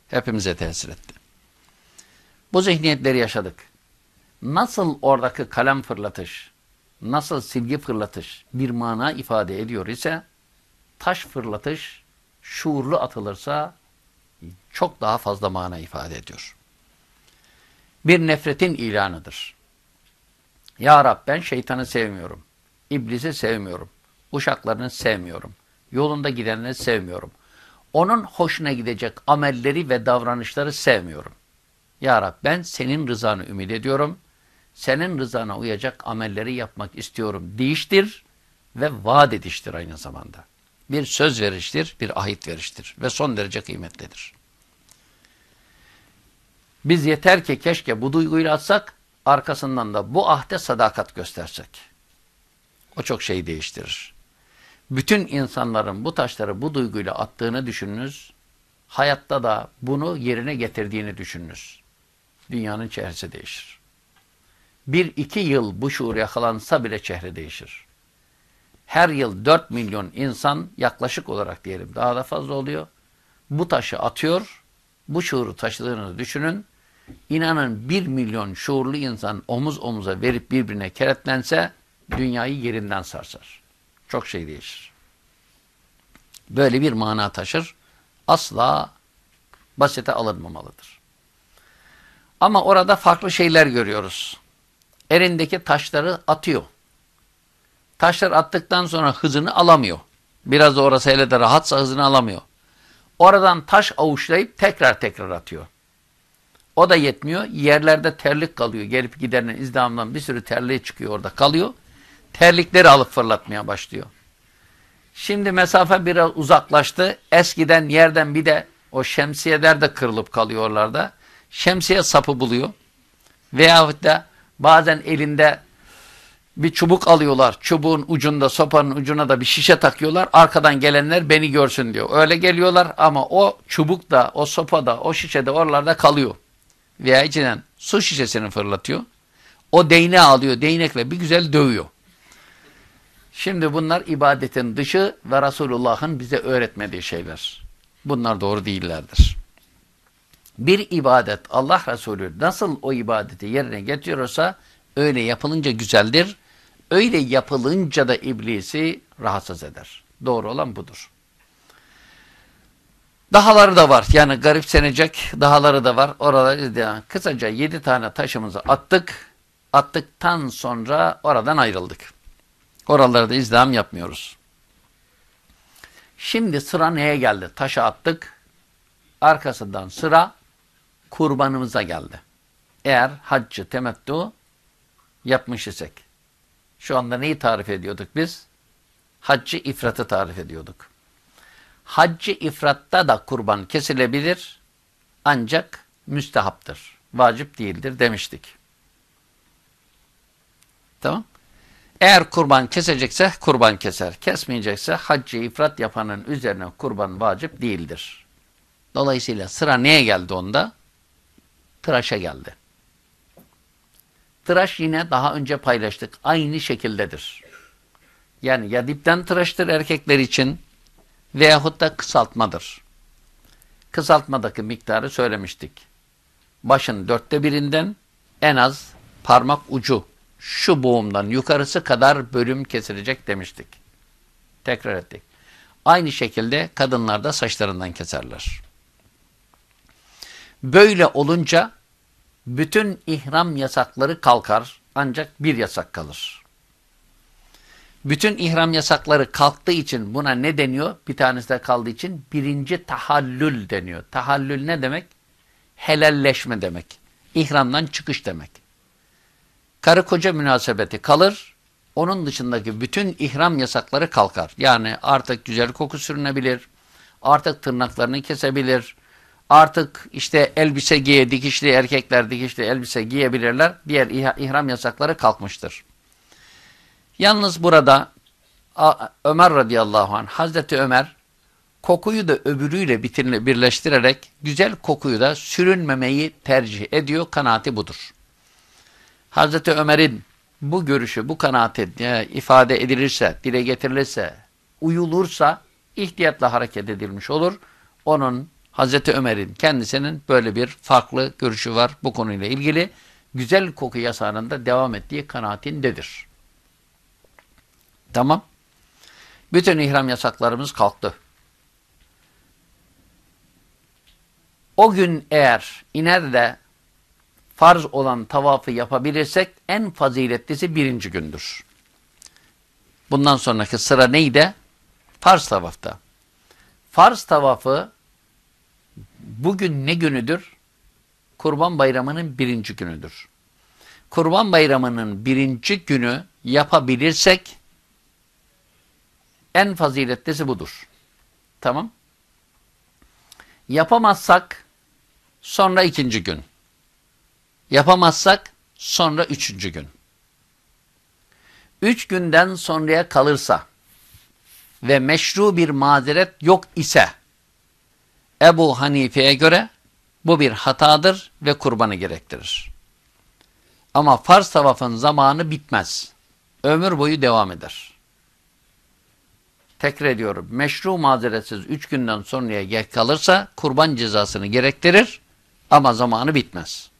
A: Hepimize tesir etti. Bu zihniyetleri yaşadık. Nasıl oradaki kalem fırlatış, nasıl silgi fırlatış bir mana ifade ediyor ise taş fırlatış şuurlu atılırsa çok daha fazla mana ifade ediyor. bir nefretin ilanıdır. Ya Rab ben şeytanı sevmiyorum. İblisi sevmiyorum. Uşaklarını sevmiyorum. Yolunda gidenleri sevmiyorum. Onun hoşuna gidecek amelleri ve davranışları sevmiyorum. Ya Rab ben senin rızanı ümit ediyorum. Senin rızana uyacak amelleri yapmak istiyorum. Değiştir ve vaat ediştir aynı zamanda. Bir söz veriştir, bir ahit veriştir ve son derece kıymetlidir. Biz yeter ki keşke bu duyguyla atsak, arkasından da bu ahde sadakat göstersek. O çok şey değiştirir. Bütün insanların bu taşları bu duyguyla attığını düşününüz, hayatta da bunu yerine getirdiğini düşününüz. Dünyanın çehresi değişir. Bir iki yıl bu şuur yakalansa bile çehre değişir. Her yıl 4 milyon insan yaklaşık olarak diyelim daha da fazla oluyor. Bu taşı atıyor, bu şuuru taşıdığını düşünün. İnanın 1 milyon şuurlu insan omuz omuza verip birbirine keretlense dünyayı yerinden sarsar. Çok şey değişir. Böyle bir mana taşır. Asla basite alınmamalıdır. Ama orada farklı şeyler görüyoruz. Elindeki taşları atıyor. Taşlar attıktan sonra hızını alamıyor. Biraz da orası hele de rahatsa hızını alamıyor. Oradan taş avuçlayıp tekrar tekrar atıyor. O da yetmiyor. Yerlerde terlik kalıyor. Gelip gidenin izdamdan bir sürü terliği çıkıyor orada kalıyor. Terlikleri alıp fırlatmaya başlıyor. Şimdi mesafe biraz uzaklaştı. Eskiden yerden bir de o şemsiyeler de kırılıp kalıyorlar Şemsiye sapı buluyor. Veyahut da bazen elinde bir çubuk alıyorlar. Çubuğun ucunda, sopanın ucuna da bir şişe takıyorlar. Arkadan gelenler beni görsün diyor. Öyle geliyorlar ama o çubuk da, o sopa da, o şişe de oralarda kalıyor. Veya içinden su şişesini fırlatıyor. O değneği alıyor. Değnekle bir güzel dövüyor. Şimdi bunlar ibadetin dışı ve Resulullah'ın bize öğretmediği şeyler. Bunlar doğru değillerdir. Bir ibadet Allah Resulü nasıl o ibadeti yerine getiriyorsa öyle yapılınca güzeldir. Öyle yapılınca da iblisi rahatsız eder. Doğru olan budur. Dahaları da var. Yani garipsenecek dahaları da var. Orada kısaca yedi tane taşımızı attık. Attıktan sonra oradan ayrıldık. Oralarda izdiham yapmıyoruz. Şimdi sıra neye geldi? Taşı attık. Arkasından sıra kurbanımıza geldi. Eğer haccı temettu yapmış isek. Şu anda neyi tarif ediyorduk biz? Haccı ifratı tarif ediyorduk. Haccı ifratta da kurban kesilebilir ancak müstehaptır. Vacip değildir demiştik. Tamam. Eğer kurban kesecekse kurban keser. Kesmeyecekse haccı ifrat yapanın üzerine kurban vacip değildir. Dolayısıyla sıra neye geldi onda? Tıraşa geldi. Tıraş yine daha önce paylaştık. Aynı şekildedir. Yani ya dipten tıraştır erkekler için veyahut da kısaltmadır. Kısaltmadaki miktarı söylemiştik. Başın dörtte birinden en az parmak ucu şu boğumdan yukarısı kadar bölüm kesilecek demiştik. Tekrar ettik. Aynı şekilde kadınlar da saçlarından keserler. Böyle olunca bütün ihram yasakları kalkar ancak bir yasak kalır. Bütün ihram yasakları kalktığı için buna ne deniyor? Bir tanesi de kaldığı için birinci tahallül deniyor. Tahallül ne demek? Helalleşme demek. İhramdan çıkış demek. Karı koca münasebeti kalır. Onun dışındaki bütün ihram yasakları kalkar. Yani artık güzel koku sürünebilir. Artık tırnaklarını kesebilir artık işte elbise giye, dikişli erkekler dikişli elbise giyebilirler. Diğer ihram yasakları kalkmıştır. Yalnız burada Ömer radıyallahu anh, Hazreti Ömer kokuyu da öbürüyle birleştirerek güzel kokuyu da sürünmemeyi tercih ediyor. Kanaati budur. Hazreti Ömer'in bu görüşü, bu kanaati e, ifade edilirse, dile getirilirse, uyulursa ihtiyatla hareket edilmiş olur. Onun Hazreti Ömer'in kendisinin böyle bir farklı görüşü var bu konuyla ilgili. Güzel koku yasağının devam ettiği kanaatindedir. Tamam. Bütün ihram yasaklarımız kalktı. O gün eğer iner de farz olan tavafı yapabilirsek en faziletlisi birinci gündür. Bundan sonraki sıra neydi? Farz tavafta. Farz tavafı bugün ne günüdür? Kurban Bayramı'nın birinci günüdür. Kurban Bayramı'nın birinci günü yapabilirsek en faziletlisi budur. Tamam. Yapamazsak sonra ikinci gün. Yapamazsak sonra üçüncü gün. Üç günden sonraya kalırsa ve meşru bir mazeret yok ise Ebu Hanife'ye göre bu bir hatadır ve kurbanı gerektirir. Ama farz tavafın zamanı bitmez. Ömür boyu devam eder. Tekrar ediyorum. Meşru mazeretsiz üç günden sonraya gel kalırsa kurban cezasını gerektirir ama zamanı bitmez.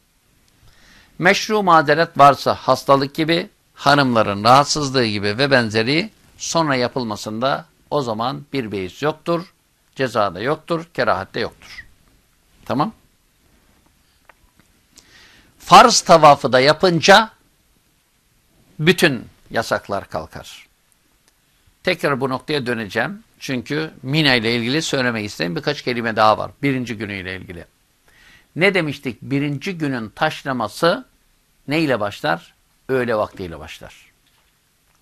A: Meşru mazeret varsa hastalık gibi, hanımların rahatsızlığı gibi ve benzeri sonra yapılmasında o zaman bir beis yoktur, ceza da yoktur, kerahat de yoktur. Tamam. Farz tavafı da yapınca bütün yasaklar kalkar. Tekrar bu noktaya döneceğim. Çünkü Mina ile ilgili söylemek istediğim birkaç kelime daha var. Birinci günüyle ilgili. Ne demiştik? Birinci günün taşlaması ne ile başlar? Öğle vaktiyle başlar.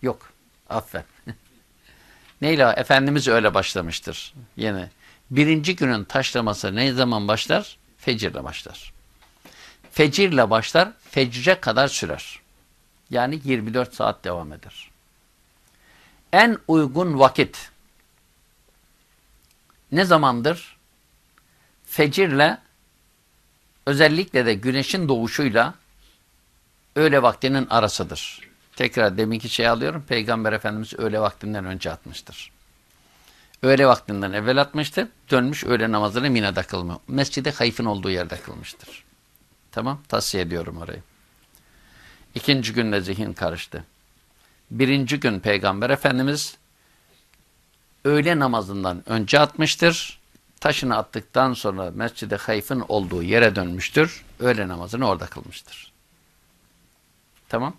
A: Yok. Affen. Neyle? Efendimiz öyle başlamıştır. Yine. Birinci günün taşlaması ne zaman başlar? Fecirle başlar. Fecirle başlar, fecre kadar sürer. Yani 24 saat devam eder. En uygun vakit ne zamandır? Fecirle özellikle de güneşin doğuşuyla öğle vaktinin arasıdır. Tekrar deminki şey alıyorum. Peygamber Efendimiz öğle vaktinden önce atmıştır. Öğle vaktinden evvel atmıştır. Dönmüş öğle namazını Mina'da kılma. Mescide hayfın olduğu yerde kılmıştır. Tamam. Tavsiye ediyorum orayı. İkinci günde zihin karıştı. Birinci gün Peygamber Efendimiz öğle namazından önce atmıştır. Taşını attıktan sonra mescide hayfın olduğu yere dönmüştür. Öğle namazını orada kılmıştır. Tamam.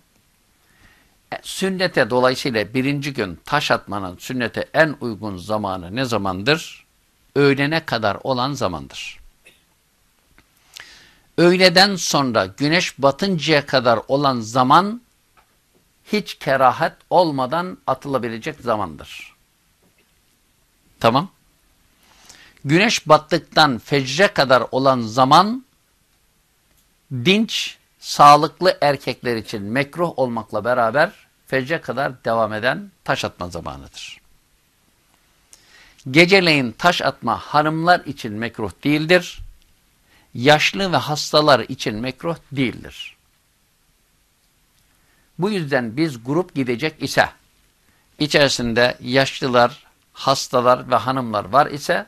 A: Sünnete dolayısıyla birinci gün taş atmanın sünnete en uygun zamanı ne zamandır? Öğlene kadar olan zamandır. Öğleden sonra güneş batıncaya kadar olan zaman hiç kerahat olmadan atılabilecek zamandır. Tamam. Güneş battıktan fecre kadar olan zaman dinç, sağlıklı erkekler için mekruh olmakla beraber fecre kadar devam eden taş atma zamanıdır. Geceleyin taş atma hanımlar için mekruh değildir. Yaşlı ve hastalar için mekruh değildir. Bu yüzden biz grup gidecek ise, içerisinde yaşlılar, hastalar ve hanımlar var ise,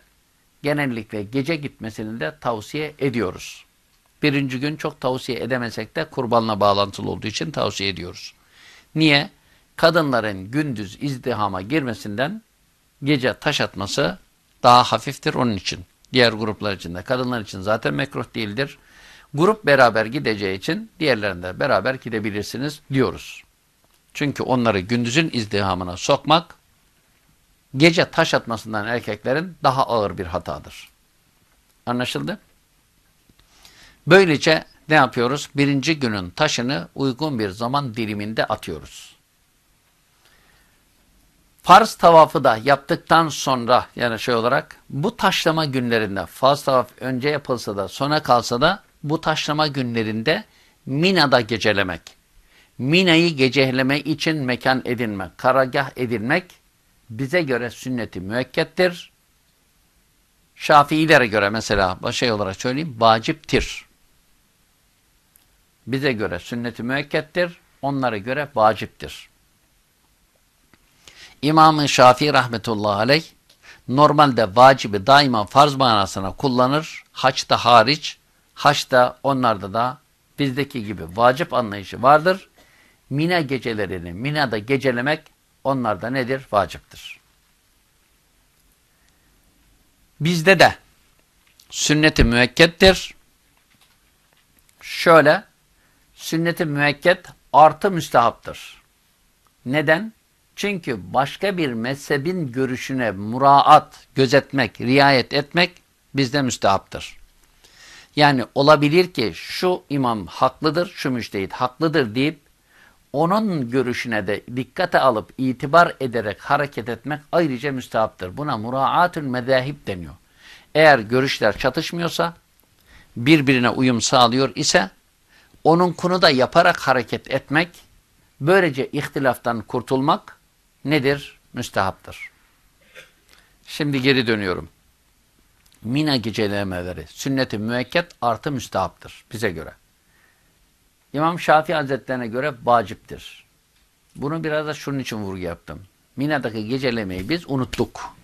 A: genellikle gece gitmesini de tavsiye ediyoruz. Birinci gün çok tavsiye edemesek de kurbanla bağlantılı olduğu için tavsiye ediyoruz. Niye? Kadınların gündüz izdihama girmesinden gece taş atması daha hafiftir onun için. Diğer gruplar için de. Kadınlar için zaten mekruh değildir. Grup beraber gideceği için diğerlerinde beraber gidebilirsiniz diyoruz. Çünkü onları gündüzün izdihamına sokmak gece taş atmasından erkeklerin daha ağır bir hatadır. Anlaşıldı? Böylece ne yapıyoruz? Birinci günün taşını uygun bir zaman diliminde atıyoruz. Farz tavafı da yaptıktan sonra yani şey olarak bu taşlama günlerinde farz tavaf önce yapılsa da sona kalsa da bu taşlama günlerinde Mina'da gecelemek, Mina'yı geceleme için mekan edinmek, karagah edinmek bize göre sünneti müekkettir. Şafiilere göre mesela şey olarak söyleyeyim vaciptir. Bize göre sünnet-i müekkettir, onlara göre vaciptir. İmam-ı Şafii rahmetullahi aleyh normalde vacibi daima farz manasına kullanır. Haçta hariç, haçta onlarda da bizdeki gibi vacip anlayışı vardır. Mina gecelerini Mina'da gecelemek onlarda nedir? Vaciptir. Bizde de sünnet-i müekkettir. Şöyle sünnet-i müekket artı müstehaptır. Neden? Çünkü başka bir mezhebin görüşüne muraat, gözetmek, riayet etmek bizde müstehaptır. Yani olabilir ki şu imam haklıdır, şu müştehit haklıdır deyip onun görüşüne de dikkate alıp itibar ederek hareket etmek ayrıca müstehaptır. Buna muraatül mezahib deniyor. Eğer görüşler çatışmıyorsa, birbirine uyum sağlıyor ise, onun konuda yaparak hareket etmek, böylece ihtilaftan kurtulmak nedir? Müstehaptır. Şimdi geri dönüyorum. Mina gecelemeleri sünnet-i müekket artı müstehaptır bize göre. İmam Şafii Hazretlerine göre vaciptir. Bunu biraz da şunun için vurgu yaptım. Mina'daki gecelemeyi biz unuttuk.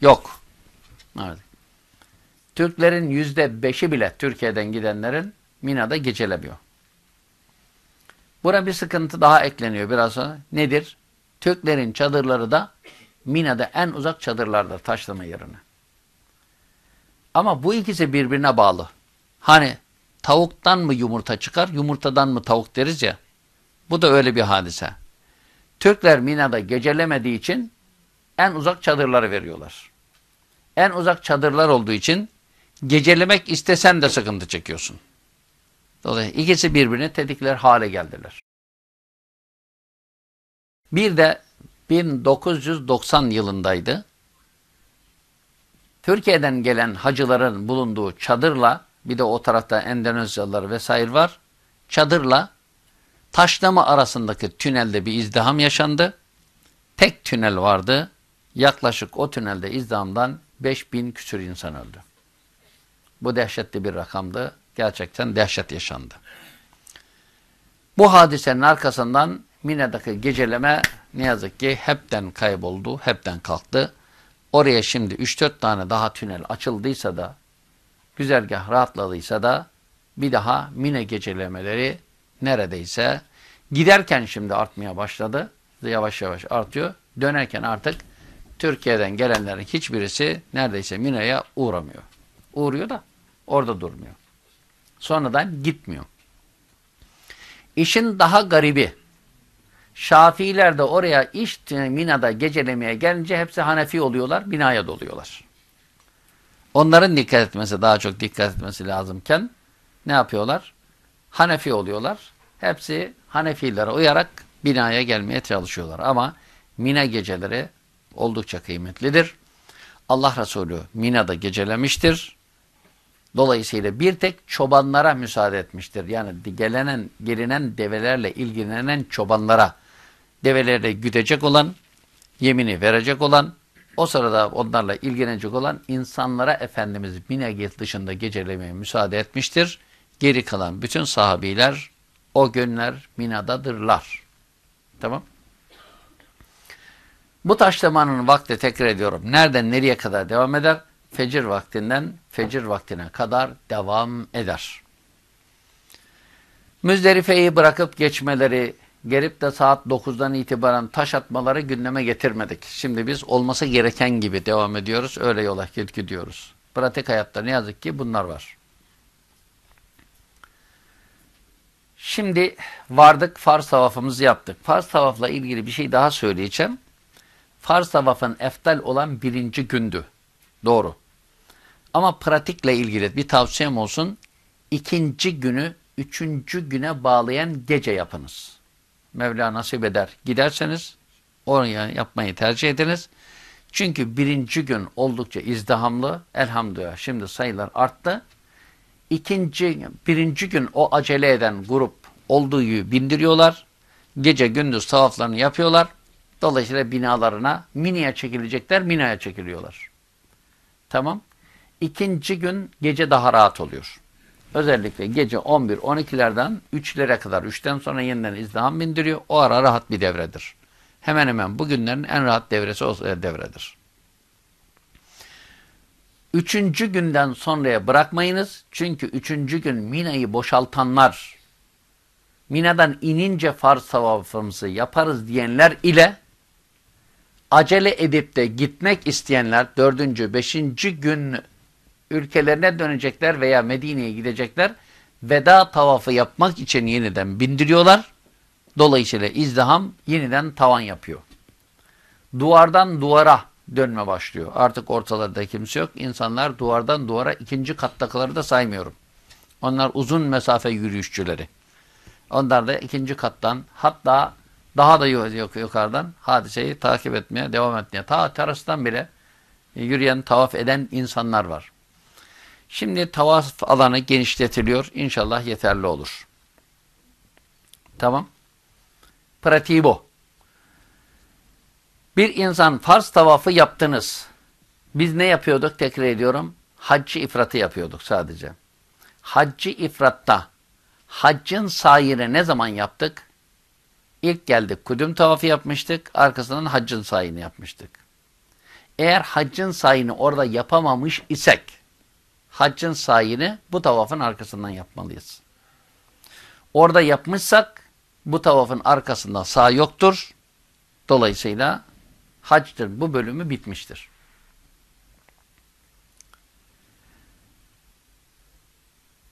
A: Yok. Evet. Türklerin yüzde beşi bile Türkiye'den gidenlerin Mina'da gecelemiyor. Buna bir sıkıntı daha ekleniyor biraz sonra. Nedir? Türklerin çadırları da Mina'da en uzak çadırlarda taşlama yerine. Ama bu ikisi birbirine bağlı. Hani tavuktan mı yumurta çıkar, yumurtadan mı tavuk deriz ya. Bu da öyle bir hadise. Türkler Mina'da gecelemediği için en uzak çadırları veriyorlar. En uzak çadırlar olduğu için gecelemek istesen de sıkıntı çekiyorsun. Dolayısıyla ikisi birbirini tetikler hale geldiler. Bir de 1990 yılındaydı. Türkiye'den gelen hacıların bulunduğu çadırla bir de o tarafta Endonezyalılar vesaire var. Çadırla taşlama arasındaki tünelde bir izdiham yaşandı. Tek tünel vardı. Yaklaşık o tünelde izdihamdan 5000 küsür insan öldü. Bu dehşetli bir rakamdı. Gerçekten dehşet yaşandı. Bu hadisenin arkasından Mina'daki geceleme ne yazık ki hepten kayboldu, hepten kalktı. Oraya şimdi 3-4 tane daha tünel açıldıysa da, güzergah rahatladıysa da bir daha Mine gecelemeleri neredeyse giderken şimdi artmaya başladı. Yavaş yavaş artıyor. Dönerken artık Türkiye'den gelenlerin hiçbirisi neredeyse Mine'ye uğramıyor. Uğruyor da orada durmuyor. Sonradan gitmiyor. İşin daha garibi Şafiiler de oraya iş Mina'da gecelemeye gelince hepsi Hanefi oluyorlar, binaya doluyorlar. Onların dikkat etmesi, daha çok dikkat etmesi lazımken ne yapıyorlar? Hanefi oluyorlar. Hepsi Hanefilere uyarak binaya gelmeye çalışıyorlar. Ama Mina geceleri oldukça kıymetlidir. Allah Resulü Mina'da gecelemiştir. Dolayısıyla bir tek çobanlara müsaade etmiştir. Yani gelenen, gelinen develerle ilgilenen çobanlara develerle güdecek olan, yemini verecek olan, o sırada onlarla ilgilenecek olan insanlara Efendimiz Mine dışında gecelemeye müsaade etmiştir. Geri kalan bütün sahabiler o günler Mina'dadırlar. Tamam. Bu taşlamanın vakti tekrar ediyorum. Nereden nereye kadar devam eder? Fecir vaktinden fecir vaktine kadar devam eder. Müzderife'yi bırakıp geçmeleri gelip de saat 9'dan itibaren taş atmaları gündeme getirmedik. Şimdi biz olması gereken gibi devam ediyoruz. Öyle yola gidiyoruz. Pratik hayatta ne yazık ki bunlar var. Şimdi vardık farz tavafımızı yaptık. Farz tavafla ilgili bir şey daha söyleyeceğim. Farz tavafın eftal olan birinci gündü. Doğru. Ama pratikle ilgili bir tavsiyem olsun. İkinci günü üçüncü güne bağlayan gece yapınız. Mevla nasip eder. Giderseniz oraya yapmayı tercih ediniz. Çünkü birinci gün oldukça izdihamlı. Elhamdülillah şimdi sayılar arttı. İkinci, birinci gün o acele eden grup olduğu bindiriyorlar. Gece gündüz tavaflarını yapıyorlar. Dolayısıyla binalarına Mina'ya çekilecekler, Mina'ya çekiliyorlar. Tamam. İkinci gün gece daha rahat oluyor. Özellikle gece 11-12'lerden 3'lere kadar 3'ten sonra yeniden izdiham bindiriyor. O ara rahat bir devredir. Hemen hemen bugünlerin en rahat devresi o devredir. Üçüncü günden sonraya bırakmayınız. Çünkü üçüncü gün Mina'yı boşaltanlar, Mina'dan inince farz tavafımızı yaparız diyenler ile acele edip de gitmek isteyenler dördüncü, beşinci gün ülkelerine dönecekler veya Medine'ye gidecekler. veda tavafı yapmak için yeniden bindiriyorlar. Dolayısıyla izdiham yeniden tavan yapıyor. Duvardan duvara dönme başlıyor. Artık ortalarda kimse yok. İnsanlar duvardan duvara ikinci kattakileri da saymıyorum. Onlar uzun mesafe yürüyüşçüleri. Onlar da ikinci kattan hatta daha da yukarıdan hadiseyi takip etmeye devam etmeye. Ta terastan bile yürüyen, tavaf eden insanlar var. Şimdi tavaf alanı genişletiliyor. İnşallah yeterli olur. Tamam. Pratiği bu. Bir insan farz tavafı yaptınız. Biz ne yapıyorduk? Tekrar ediyorum. Haccı ifratı yapıyorduk sadece. Haccı ifratta haccın sayını ne zaman yaptık? İlk geldik kudüm tavafı yapmıştık. Arkasından haccın sayını yapmıştık. Eğer haccın sayını orada yapamamış isek haccın sayını bu tavafın arkasından yapmalıyız. Orada yapmışsak bu tavafın arkasında sağ yoktur. Dolayısıyla hacdır. Bu bölümü bitmiştir.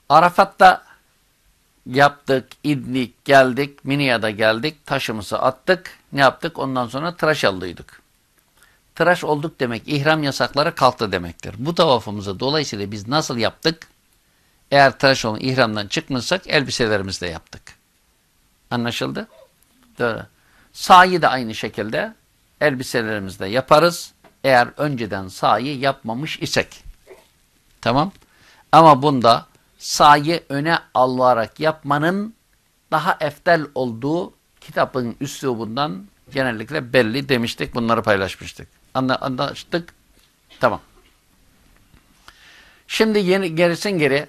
A: Arafat'ta yaptık, idnik, geldik, Miniya'da geldik, taşımızı attık. Ne yaptık? Ondan sonra tıraş aldıydık. Tıraş olduk demek, ihram yasakları kalktı demektir. Bu tavafımızı dolayısıyla biz nasıl yaptık? Eğer tıraş olun, ihramdan çıkmışsak elbiselerimizle yaptık. Anlaşıldı? Doğru. Sahi de aynı şekilde elbiselerimizde yaparız. Eğer önceden sahi yapmamış isek. Tamam. Ama bunda sahi öne alarak yapmanın daha eftel olduğu kitabın üslubundan genellikle belli demiştik. Bunları paylaşmıştık. Anlaştık. Tamam. Şimdi yeni, gerisin geri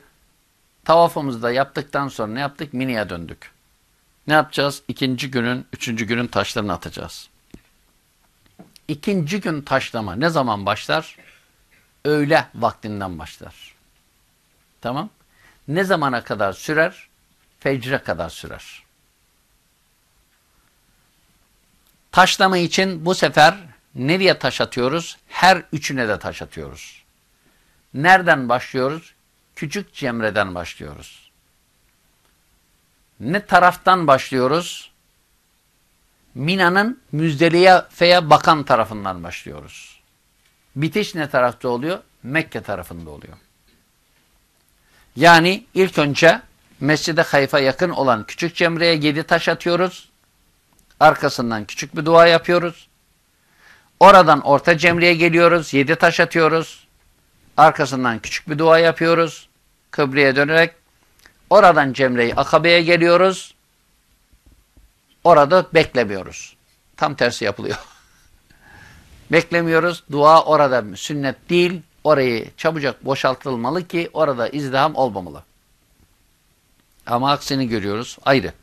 A: tavafımızı da yaptıktan sonra ne yaptık? Mini'ye döndük. Ne yapacağız? İkinci günün, üçüncü günün taşlarını atacağız. İkinci gün taşlama ne zaman başlar? Öğle vaktinden başlar. Tamam. Ne zamana kadar sürer? Fecre kadar sürer. Taşlama için bu sefer nereye taş atıyoruz? Her üçüne de taş atıyoruz. Nereden başlıyoruz? Küçük Cemre'den başlıyoruz. Ne taraftan başlıyoruz? Mina'nın Müzdelife'ye bakan tarafından başlıyoruz. Bitiş ne tarafta oluyor? Mekke tarafında oluyor. Yani ilk önce Mescid-i Hayf'a yakın olan Küçük Cemre'ye yedi taş atıyoruz. Arkasından küçük bir dua yapıyoruz. Oradan Orta Cemre'ye geliyoruz. Yedi taş atıyoruz. Arkasından küçük bir dua yapıyoruz. Kıbleye dönerek. Oradan Cemre-i Akabe'ye geliyoruz. Orada beklemiyoruz. Tam tersi yapılıyor. Beklemiyoruz. Dua orada sünnet değil. Orayı çabucak boşaltılmalı ki orada izdiham olmamalı. Ama aksini görüyoruz. Ayrı.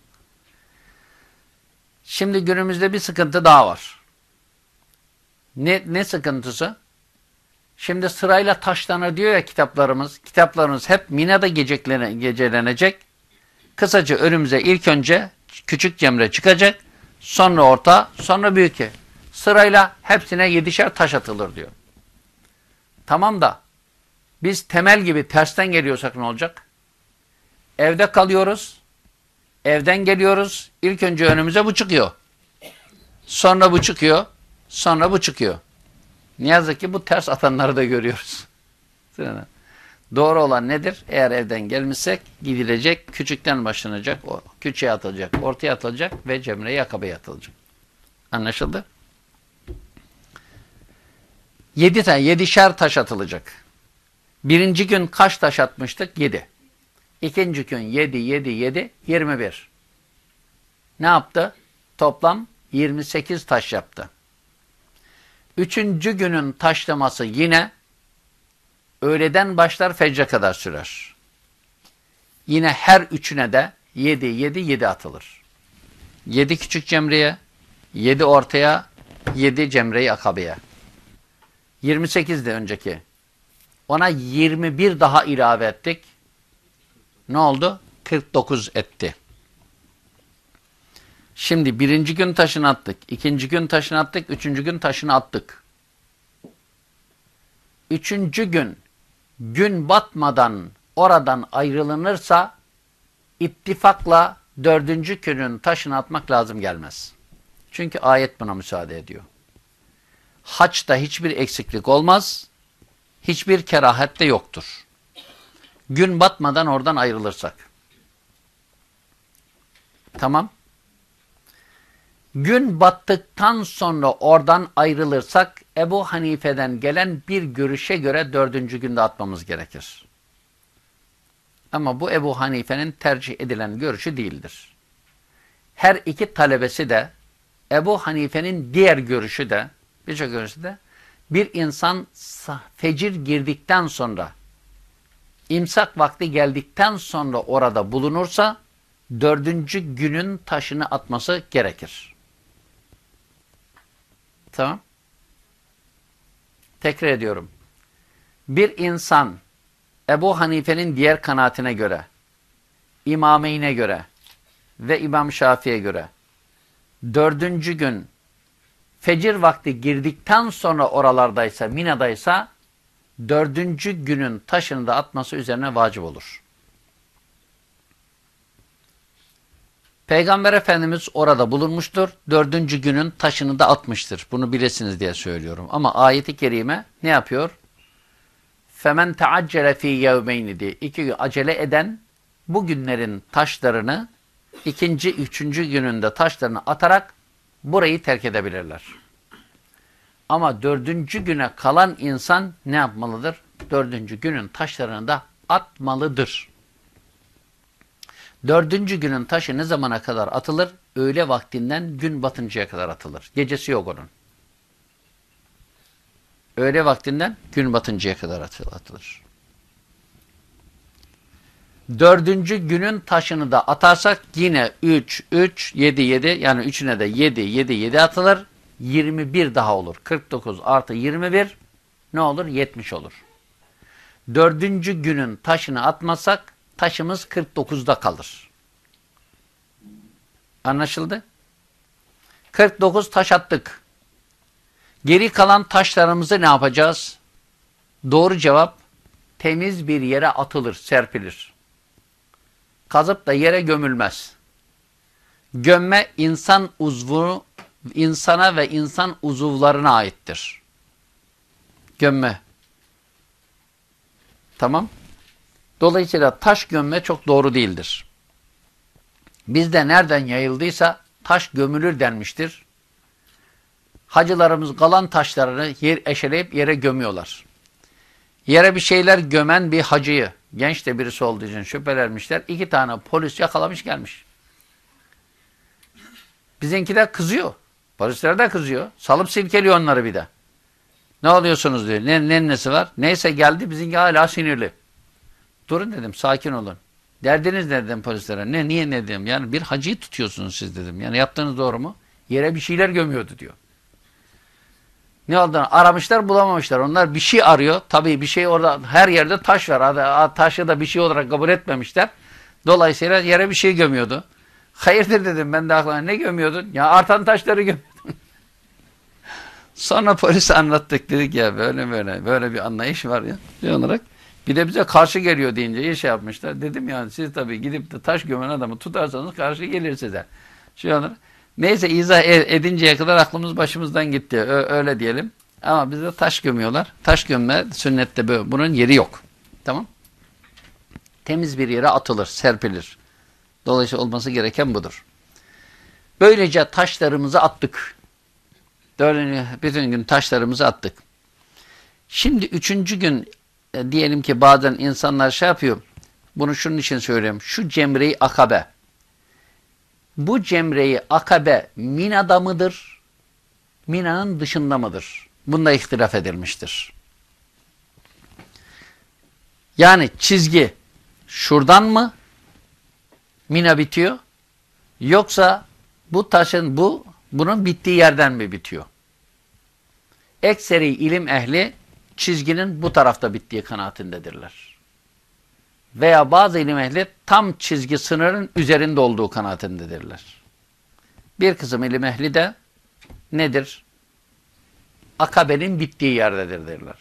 A: Şimdi günümüzde bir sıkıntı daha var. Ne, ne sıkıntısı? Şimdi sırayla taşlanır diyor ya kitaplarımız. Kitaplarımız hep Mina'da gecelenecek. Kısaca önümüze ilk önce küçük cemre çıkacak. Sonra orta, sonra büyük. Sırayla hepsine yedişer taş atılır diyor. Tamam da biz temel gibi tersten geliyorsak ne olacak? Evde kalıyoruz. Evden geliyoruz. İlk önce önümüze bu çıkıyor. Sonra bu çıkıyor. Sonra bu çıkıyor. Ne yazık ki bu ters atanları da görüyoruz. Doğru olan nedir? Eğer evden gelmişsek gidilecek, küçükten başlanacak, o küçüğe atılacak, ortaya atılacak ve cemre yakabeye atılacak. Anlaşıldı? Yedi tane, yedişer taş atılacak. Birinci gün kaç taş atmıştık? Yedi. İkinci gün yedi, yedi, yedi, yirmi bir. Ne yaptı? Toplam yirmi sekiz taş yaptı. Üçüncü günün taşlaması yine öğleden başlar fecre kadar sürer. Yine her üçüne de yedi, yedi, yedi atılır. Yedi küçük cemreye, yedi ortaya, yedi cemreyi akabeye. 28 de önceki. Ona 21 daha ilave ettik. Ne oldu? 49 etti. Şimdi birinci gün taşını attık, ikinci gün taşını attık, üçüncü gün taşını attık. Üçüncü gün gün batmadan oradan ayrılınırsa ittifakla dördüncü günün taşını atmak lazım gelmez. Çünkü ayet buna müsaade ediyor. Haçta hiçbir eksiklik olmaz, hiçbir kerahet de yoktur. Gün batmadan oradan ayrılırsak. Tamam. Gün battıktan sonra oradan ayrılırsak Ebu Hanife'den gelen bir görüşe göre dördüncü günde atmamız gerekir. Ama bu Ebu Hanife'nin tercih edilen görüşü değildir. Her iki talebesi de Ebu Hanife'nin diğer görüşü de birçok görüşü de bir insan fecir girdikten sonra imsak vakti geldikten sonra orada bulunursa dördüncü günün taşını atması gerekir. Tamam. Tekrar ediyorum. Bir insan Ebu Hanife'nin diğer kanaatine göre, İmameyn'e göre ve İmam Şafii'ye göre dördüncü gün fecir vakti girdikten sonra oralardaysa, Mina'daysa dördüncü günün taşını da atması üzerine vacip olur. Peygamber Efendimiz orada bulunmuştur. Dördüncü günün taşını da atmıştır. Bunu bilesiniz diye söylüyorum. Ama ayeti kerime ne yapıyor? Femen teaccele fî yevmeyni diye. İki acele eden bu günlerin taşlarını ikinci, üçüncü gününde taşlarını atarak burayı terk edebilirler. Ama dördüncü güne kalan insan ne yapmalıdır? Dördüncü günün taşlarını da atmalıdır. Dördüncü günün taşı ne zamana kadar atılır? Öğle vaktinden gün batıncaya kadar atılır. Gecesi yok onun. Öğle vaktinden gün batıncaya kadar atılır. Dördüncü günün taşını da atarsak yine 3, 3, 7, 7 yani üçüne de 7, 7, 7 atılır. 21 daha olur. 49 artı 21 ne olur? 70 olur. Dördüncü günün taşını atmasak taşımız 49'da kalır. Anlaşıldı? 49 taş attık. Geri kalan taşlarımızı ne yapacağız? Doğru cevap temiz bir yere atılır, serpilir. Kazıp da yere gömülmez. Gömme insan uzvu, insana ve insan uzuvlarına aittir. Gömme. Tamam. Dolayısıyla taş gömme çok doğru değildir. Bizde nereden yayıldıysa taş gömülür denmiştir. Hacılarımız kalan taşlarını yer eşeleyip yere gömüyorlar. Yere bir şeyler gömen bir hacıyı, genç de birisi olduğu için şüphelenmişler. İki tane polis yakalamış gelmiş. Bizimki de kızıyor. Polisler de kızıyor. Salıp silkeliyor onları bir de. Ne oluyorsunuz diyor. Ne, ne nesi var? Neyse geldi bizimki hala sinirli. Durun dedim sakin olun. Derdiniz ne dedim polislere. Ne niye ne dedim. Yani bir hacıyı tutuyorsunuz siz dedim. Yani yaptığınız doğru mu? Yere bir şeyler gömüyordu diyor. Ne oldu? Aramışlar bulamamışlar. Onlar bir şey arıyor. Tabii bir şey orada her yerde taş var. Taşı da bir şey olarak kabul etmemişler. Dolayısıyla yere bir şey gömüyordu. Hayırdır dedim ben de aklıma ne gömüyordun? Ya artan taşları gömüyordun. Sonra polise anlattık dedik ya böyle böyle böyle bir anlayış var ya. Şey olarak. Bir de bize karşı geliyor deyince iyi şey yapmışlar. Dedim yani siz tabii gidip de taş gömen adamı tutarsanız karşı gelir size. Şey olarak. Neyse izah e, edinceye kadar aklımız başımızdan gitti. Ö öyle diyelim. Ama bizde taş gömüyorlar. Taş gömme sünnette böyle. Bunun yeri yok. Tamam. Temiz bir yere atılır, serpilir. Dolayısıyla olması gereken budur. Böylece taşlarımızı attık. Dördüncü, bütün gün taşlarımızı attık. Şimdi üçüncü gün e, diyelim ki bazen insanlar şey yapıyor. Bunu şunun için söylüyorum. Şu cemreyi akabe. Bu cemreyi akabe Mina'da mıdır? Mina'nın dışında mıdır? Bunda ihtilaf edilmiştir. Yani çizgi şuradan mı Mina bitiyor? Yoksa bu taşın bu bunun bittiği yerden mi bitiyor? Ekseri ilim ehli çizginin bu tarafta bittiği kanaatindedirler. Veya bazı ilim ehli tam çizgi sınırın üzerinde olduğu kanaatindedirler. Bir kısım ilim ehli de nedir? Akabenin bittiği yerdedir derler.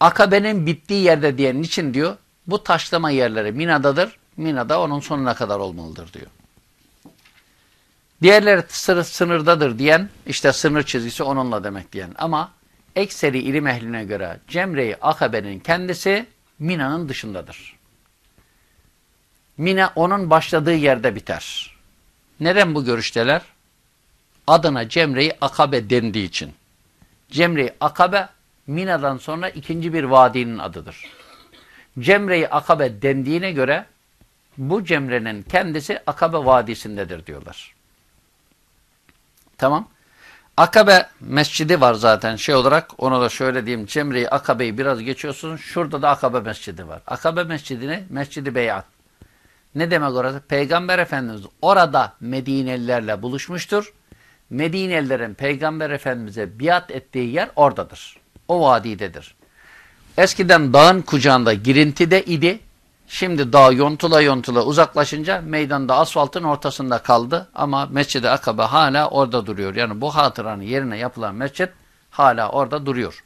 A: Akabenin bittiği yerde diyen için diyor bu taşlama yerleri Mina'dadır. Mina'da onun sonuna kadar olmalıdır diyor. Diğerleri sınırdadır diyen, işte sınır çizgisi onunla demek diyen. Ama ekseri ilim ehline göre Cemre-i Akabe'nin kendisi Mina'nın dışındadır. Mina onun başladığı yerde biter. Neden bu görüşteler? Adına Cemre-i Akabe dendiği için. Cemre-i Akabe Mina'dan sonra ikinci bir vadinin adıdır. Cemre-i Akabe dendiğine göre bu Cemre'nin kendisi Akabe Vadisi'ndedir diyorlar. Tamam. Akabe mescidi var zaten şey olarak onu da şöyle diyeyim Cemre-i Akabe'yi biraz geçiyorsunuz. Şurada da Akabe mescidi var. Akabe mescidi ne? Mescidi Beyat. Ne demek orası? Peygamber Efendimiz orada Medinelilerle buluşmuştur. Medinelilerin Peygamber Efendimiz'e biat ettiği yer oradadır. O vadidedir. Eskiden dağın kucağında girintide idi. Şimdi dağ yontula yontula uzaklaşınca meydanda asfaltın ortasında kaldı. Ama Mescid-i Akabe hala orada duruyor. Yani bu hatıranın yerine yapılan mescid hala orada duruyor.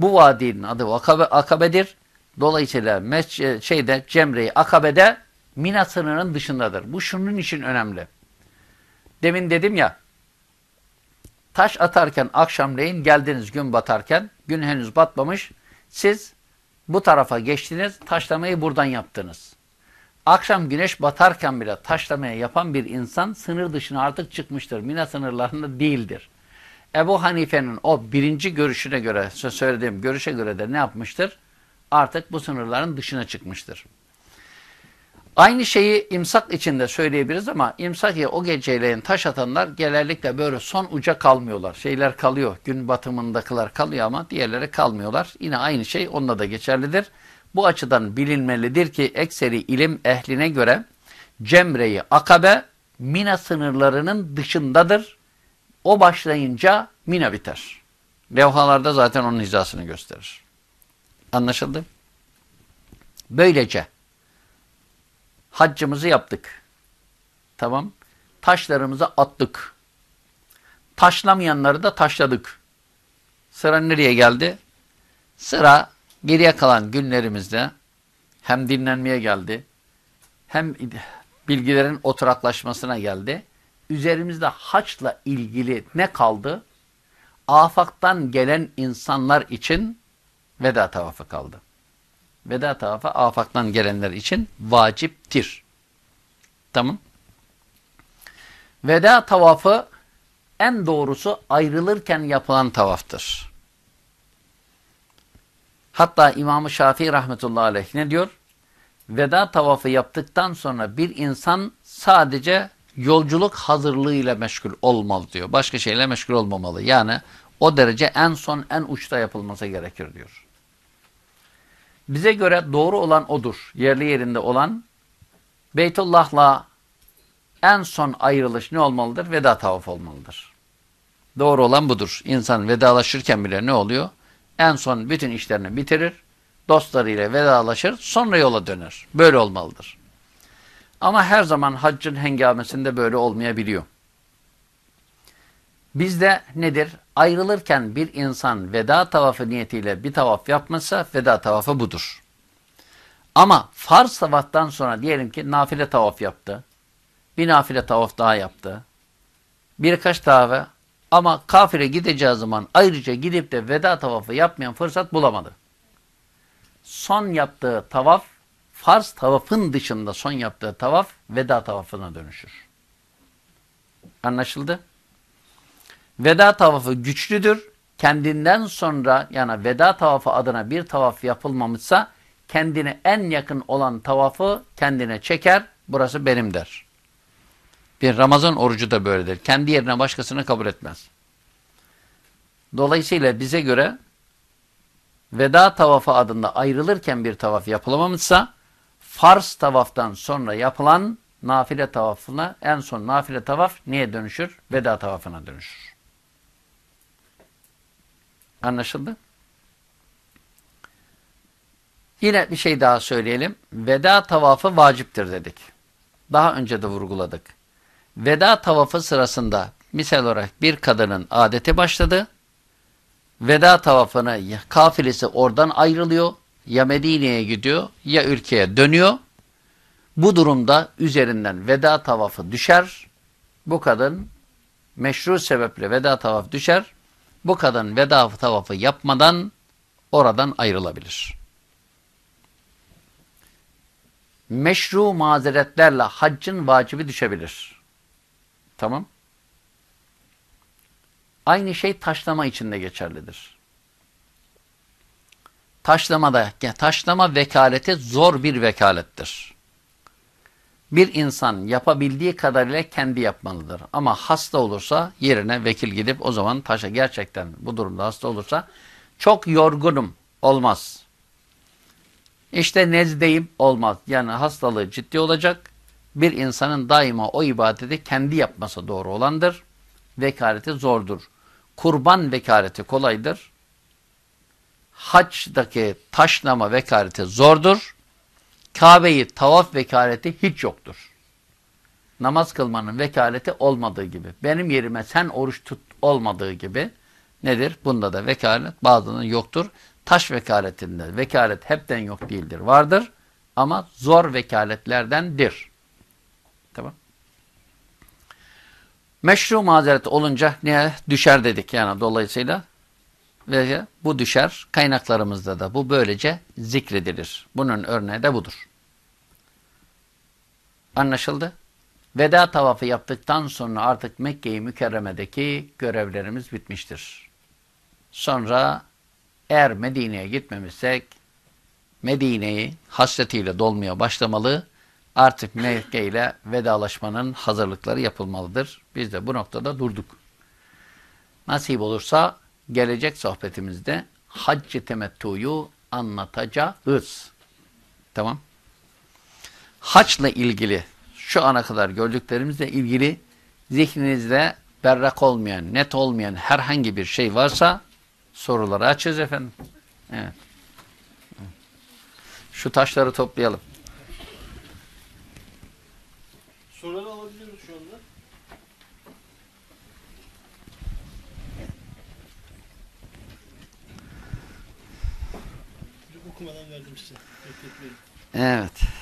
A: Bu vadinin adı Akabe, Akabe'dir. Dolayısıyla mescid, şeyde Cemre-i Akabe'de Mina sınırının dışındadır. Bu şunun için önemli. Demin dedim ya taş atarken akşamleyin geldiniz gün batarken gün henüz batmamış siz bu tarafa geçtiniz, taşlamayı buradan yaptınız. Akşam güneş batarken bile taşlamayı yapan bir insan sınır dışına artık çıkmıştır. Mina sınırlarında değildir. Ebu Hanife'nin o birinci görüşüne göre, söylediğim görüşe göre de ne yapmıştır? Artık bu sınırların dışına çıkmıştır. Aynı şeyi imsak içinde söyleyebiliriz ama imsak o geceleyin taş atanlar genellikle böyle son uca kalmıyorlar. Şeyler kalıyor. Gün batımındakiler kalıyor ama diğerleri kalmıyorlar. Yine aynı şey onunla da geçerlidir. Bu açıdan bilinmelidir ki ekseri ilim ehline göre Cemre-i Akabe Mina sınırlarının dışındadır. O başlayınca Mina biter. Levhalarda zaten onun hizasını gösterir. Anlaşıldı? Böylece Haccımızı yaptık. Tamam. Taşlarımızı attık. Taşlamayanları da taşladık. Sıra nereye geldi? Sıra geriye kalan günlerimizde hem dinlenmeye geldi, hem bilgilerin oturaklaşmasına geldi. Üzerimizde haçla ilgili ne kaldı? Afaktan gelen insanlar için veda tavafı kaldı veda tavafı afaktan gelenler için vaciptir. Tamam. Veda tavafı en doğrusu ayrılırken yapılan tavaftır. Hatta İmam-ı Şafii rahmetullahi aleyh ne diyor? Veda tavafı yaptıktan sonra bir insan sadece yolculuk hazırlığıyla meşgul olmalı diyor. Başka şeyle meşgul olmamalı. Yani o derece en son en uçta yapılması gerekir diyor. Bize göre doğru olan odur. Yerli yerinde olan Beytullah'la en son ayrılış ne olmalıdır? Veda tavaf olmalıdır. Doğru olan budur. İnsan vedalaşırken bile ne oluyor? En son bütün işlerini bitirir, dostlarıyla vedalaşır, sonra yola döner. Böyle olmalıdır. Ama her zaman haccın hengamesinde böyle olmayabiliyor. Bizde nedir? Ayrılırken bir insan veda tavafı niyetiyle bir tavaf yapmasa veda tavafı budur. Ama farz tavaftan sonra diyelim ki nafile tavaf yaptı. Bir nafile tavaf daha yaptı. Birkaç tavafı ama kafire gideceği zaman ayrıca gidip de veda tavafı yapmayan fırsat bulamadı. Son yaptığı tavaf, farz tavafın dışında son yaptığı tavaf veda tavafına dönüşür. Anlaşıldı? Veda tavafı güçlüdür. Kendinden sonra yani veda tavafı adına bir tavaf yapılmamışsa kendine en yakın olan tavafı kendine çeker. Burası benim der. Bir Ramazan orucu da böyledir. Kendi yerine başkasını kabul etmez. Dolayısıyla bize göre veda tavafı adında ayrılırken bir tavaf yapılamamışsa farz tavaftan sonra yapılan nafile tavafına en son nafile tavaf neye dönüşür? Veda tavafına dönüşür. Anlaşıldı? Yine bir şey daha söyleyelim. Veda tavafı vaciptir dedik. Daha önce de vurguladık. Veda tavafı sırasında misal olarak bir kadının adeti başladı. Veda tavafını kafilesi oradan ayrılıyor. Ya Medine'ye gidiyor ya ülkeye dönüyor. Bu durumda üzerinden veda tavafı düşer. Bu kadın meşru sebeple veda tavafı düşer. Bu kadın veda tavafı yapmadan oradan ayrılabilir. Meşru mazeretlerle haccın vacibi düşebilir. Tamam. Aynı şey taşlama için de geçerlidir. Taşlamada, taşlama vekaleti zor bir vekalettir. Bir insan yapabildiği kadarıyla kendi yapmalıdır. Ama hasta olursa yerine vekil gidip o zaman taşa gerçekten bu durumda hasta olursa çok yorgunum olmaz. İşte nezdeyim olmaz. Yani hastalığı ciddi olacak. Bir insanın daima o ibadeti kendi yapması doğru olandır. Vekaleti zordur. Kurban vekaleti kolaydır. Haçtaki taşlama vekaleti zordur. Kabe'yi tavaf vekaleti hiç yoktur. Namaz kılmanın vekaleti olmadığı gibi. Benim yerime sen oruç tut olmadığı gibi nedir? Bunda da vekalet bazının yoktur. Taş vekaletinde vekalet hepten yok değildir. Vardır ama zor vekaletlerdendir. Tamam. Meşru mazeret olunca ne düşer dedik yani dolayısıyla ve bu düşer. Kaynaklarımızda da bu böylece zikredilir. Bunun örneği de budur. Anlaşıldı? Veda tavafı yaptıktan sonra artık Mekke-i Mükerreme'deki görevlerimiz bitmiştir. Sonra eğer Medine'ye gitmemişsek Medine'yi hasretiyle dolmaya başlamalı. Artık Mekke ile vedalaşmanın hazırlıkları yapılmalıdır. Biz de bu noktada durduk. Nasip olursa gelecek sohbetimizde hac-ı temettuyu anlatacağız. Tamam. Haçla ilgili şu ana kadar gördüklerimizle ilgili zihninizde berrak olmayan, net olmayan herhangi bir şey varsa soruları açız efendim. Evet. Şu taşları toplayalım.
B: Soruları alabiliyoruz şu anda. Okumadan verdim size.
A: Evet.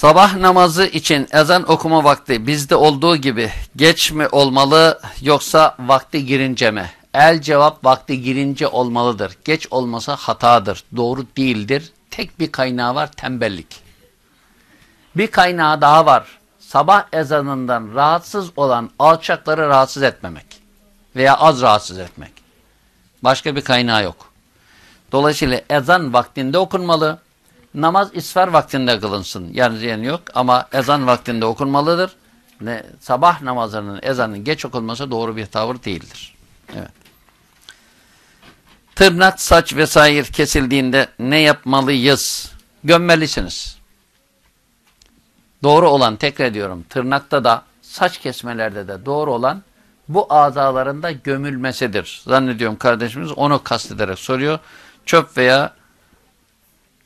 A: Sabah namazı için ezan okuma vakti bizde olduğu gibi geç mi olmalı yoksa vakti girince mi? El cevap vakti girince olmalıdır. Geç olmasa hatadır, doğru değildir. Tek bir kaynağı var tembellik. Bir kaynağı daha var. Sabah ezanından rahatsız olan alçakları rahatsız etmemek. Veya az rahatsız etmek. Başka bir kaynağı yok. Dolayısıyla ezan vaktinde okunmalı. Namaz isfer vaktinde kılınsın. Yani yani yok ama ezan vaktinde okunmalıdır. Ne, sabah namazının ezanın geç okunması doğru bir tavır değildir. Evet. Tırnak, saç vesaire kesildiğinde ne yapmalıyız? Gömmelisiniz. Doğru olan tekrar ediyorum tırnakta da saç kesmelerde de doğru olan bu azalarında gömülmesidir. Zannediyorum kardeşimiz onu kastederek soruyor. Çöp veya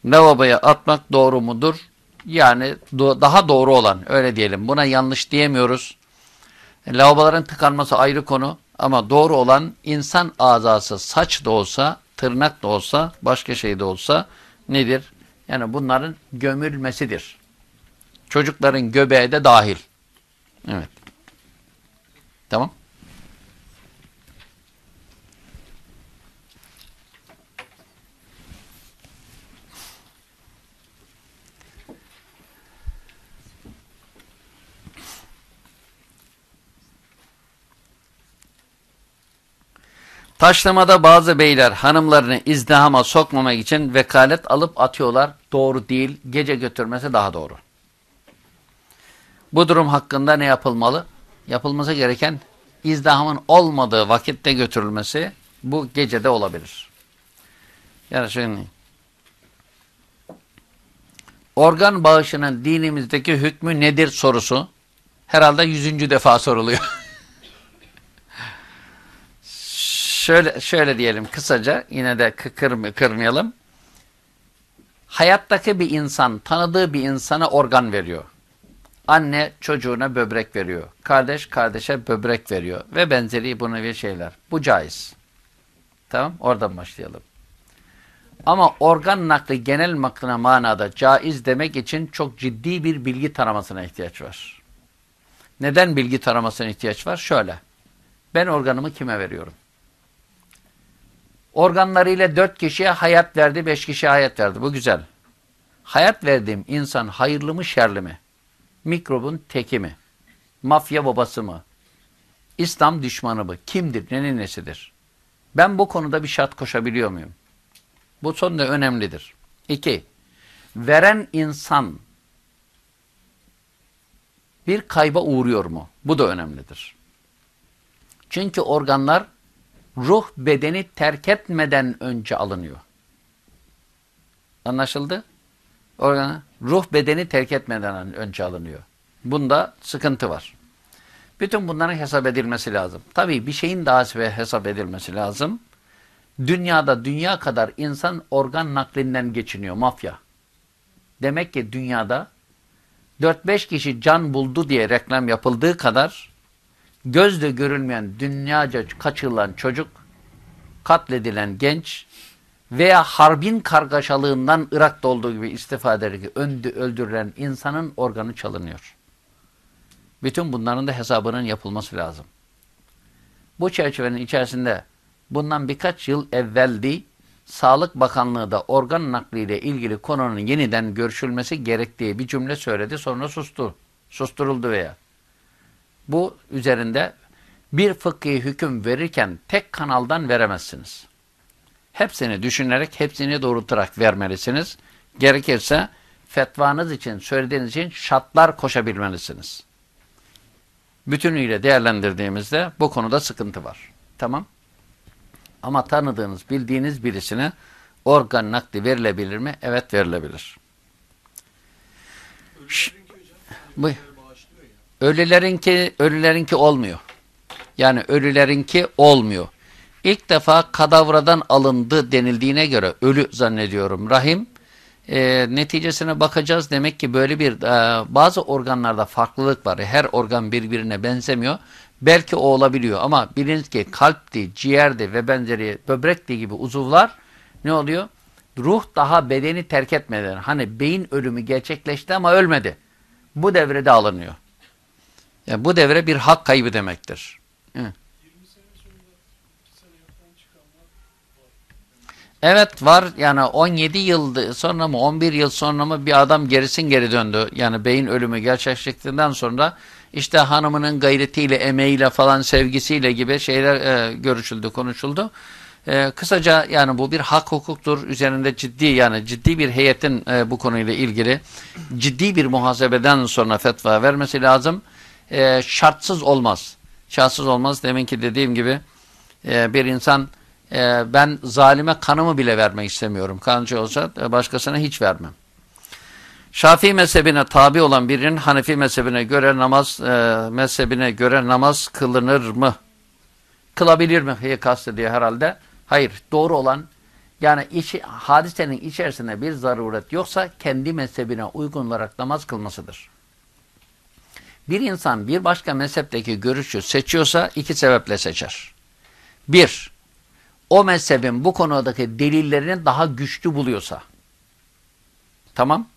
A: lavaboya atmak doğru mudur? Yani daha doğru olan öyle diyelim. Buna yanlış diyemiyoruz. Lavaboların tıkanması ayrı konu ama doğru olan insan azası saç da olsa, tırnak da olsa, başka şey de olsa nedir? Yani bunların gömülmesidir. Çocukların göbeği de dahil. Evet. Tamam. Taşlamada bazı beyler hanımlarını izdihama sokmamak için vekalet alıp atıyorlar. Doğru değil. Gece götürmesi daha doğru. Bu durum hakkında ne yapılmalı? Yapılması gereken izdihamın olmadığı vakitte götürülmesi bu gecede olabilir. Yani şimdi organ bağışının dinimizdeki hükmü nedir sorusu herhalde yüzüncü defa soruluyor. şöyle şöyle diyelim kısaca yine de kır, kırmayalım. Hayattaki bir insan tanıdığı bir insana organ veriyor. Anne çocuğuna böbrek veriyor. Kardeş kardeşe böbrek veriyor. Ve benzeri bu nevi şeyler. Bu caiz. Tamam oradan başlayalım. Ama organ nakli genel makına manada caiz demek için çok ciddi bir bilgi taramasına ihtiyaç var. Neden bilgi taramasına ihtiyaç var? Şöyle. Ben organımı kime veriyorum? Organlarıyla dört kişiye hayat verdi, beş kişiye hayat verdi. Bu güzel. Hayat verdiğim insan hayırlı mı, şerli mi? Mikrobun teki mi? Mafya babası mı? İslam düşmanı mı? Kimdir, nenin nesidir? Ben bu konuda bir şart koşabiliyor muyum? Bu son da önemlidir. İki, veren insan bir kayba uğruyor mu? Bu da önemlidir. Çünkü organlar ruh bedeni terk etmeden önce alınıyor. Anlaşıldı? Organ, ruh bedeni terk etmeden önce alınıyor. Bunda sıkıntı var. Bütün bunların hesap edilmesi lazım. Tabii bir şeyin daha hesap edilmesi lazım. Dünyada dünya kadar insan organ naklinden geçiniyor mafya. Demek ki dünyada 4-5 kişi can buldu diye reklam yapıldığı kadar gözle görülmeyen dünyaca kaçırılan çocuk, katledilen genç veya harbin kargaşalığından Irak'ta olduğu gibi istifade ederek öldürülen insanın organı çalınıyor. Bütün bunların da hesabının yapılması lazım. Bu çerçevenin içerisinde bundan birkaç yıl evveldi Sağlık Bakanlığı da organ nakliyle ilgili konunun yeniden görüşülmesi gerektiği bir cümle söyledi. Sonra sustu. Susturuldu veya. Bu üzerinde bir fıkhi hüküm verirken tek kanaldan veremezsiniz. Hepsini düşünerek, hepsini doğrultarak vermelisiniz. Gerekirse fetvanız için, söylediğiniz için şartlar koşabilmelisiniz. Bütünüyle değerlendirdiğimizde bu konuda sıkıntı var. Tamam. Ama tanıdığınız, bildiğiniz birisine organ nakli verilebilir mi? Evet verilebilir. Bu, ölülerinki, ölülerinki olmuyor. Yani ölülerinki olmuyor. İlk defa kadavradan alındı denildiğine göre ölü zannediyorum rahim. E, neticesine bakacağız. Demek ki böyle bir e, bazı organlarda farklılık var. Her organ birbirine benzemiyor. Belki o olabiliyor ama biliniz ki kalpti, ciğerdi ve benzeri böbrekti gibi uzuvlar ne oluyor? Ruh daha bedeni terk etmeden hani beyin ölümü gerçekleşti ama ölmedi. Bu devrede alınıyor. Yani bu devre bir hak kaybı demektir. Evet var yani 17 yıl sonra mı 11 yıl sonra mı bir adam gerisin geri döndü. Yani beyin ölümü gerçekleştikten sonra işte hanımının gayretiyle, emeğiyle falan sevgisiyle gibi şeyler e, görüşüldü, konuşuldu. E, kısaca yani bu bir hak hukuktur. Üzerinde ciddi yani ciddi bir heyetin e, bu konuyla ilgili ciddi bir muhasebeden sonra fetva vermesi lazım. E, şartsız olmaz. Şartsız olmaz. Deminki dediğim gibi e, bir insan e, ben zalime kanımı bile vermek istemiyorum. Kancı olsa e, başkasına hiç vermem. Şafii mezhebine tabi olan birinin Hanefi mezhebine göre namaz e, mezhebine göre namaz kılınır mı? Kılabilir mi? Kastediyor herhalde. Hayır. Doğru olan yani içi, hadisenin içerisinde bir zaruret yoksa kendi mezhebine uygun olarak namaz kılmasıdır. Bir insan bir başka mezhepteki görüşü seçiyorsa iki sebeple seçer. Bir, o mezhebin bu konudaki delillerini daha güçlü buluyorsa. Tamam.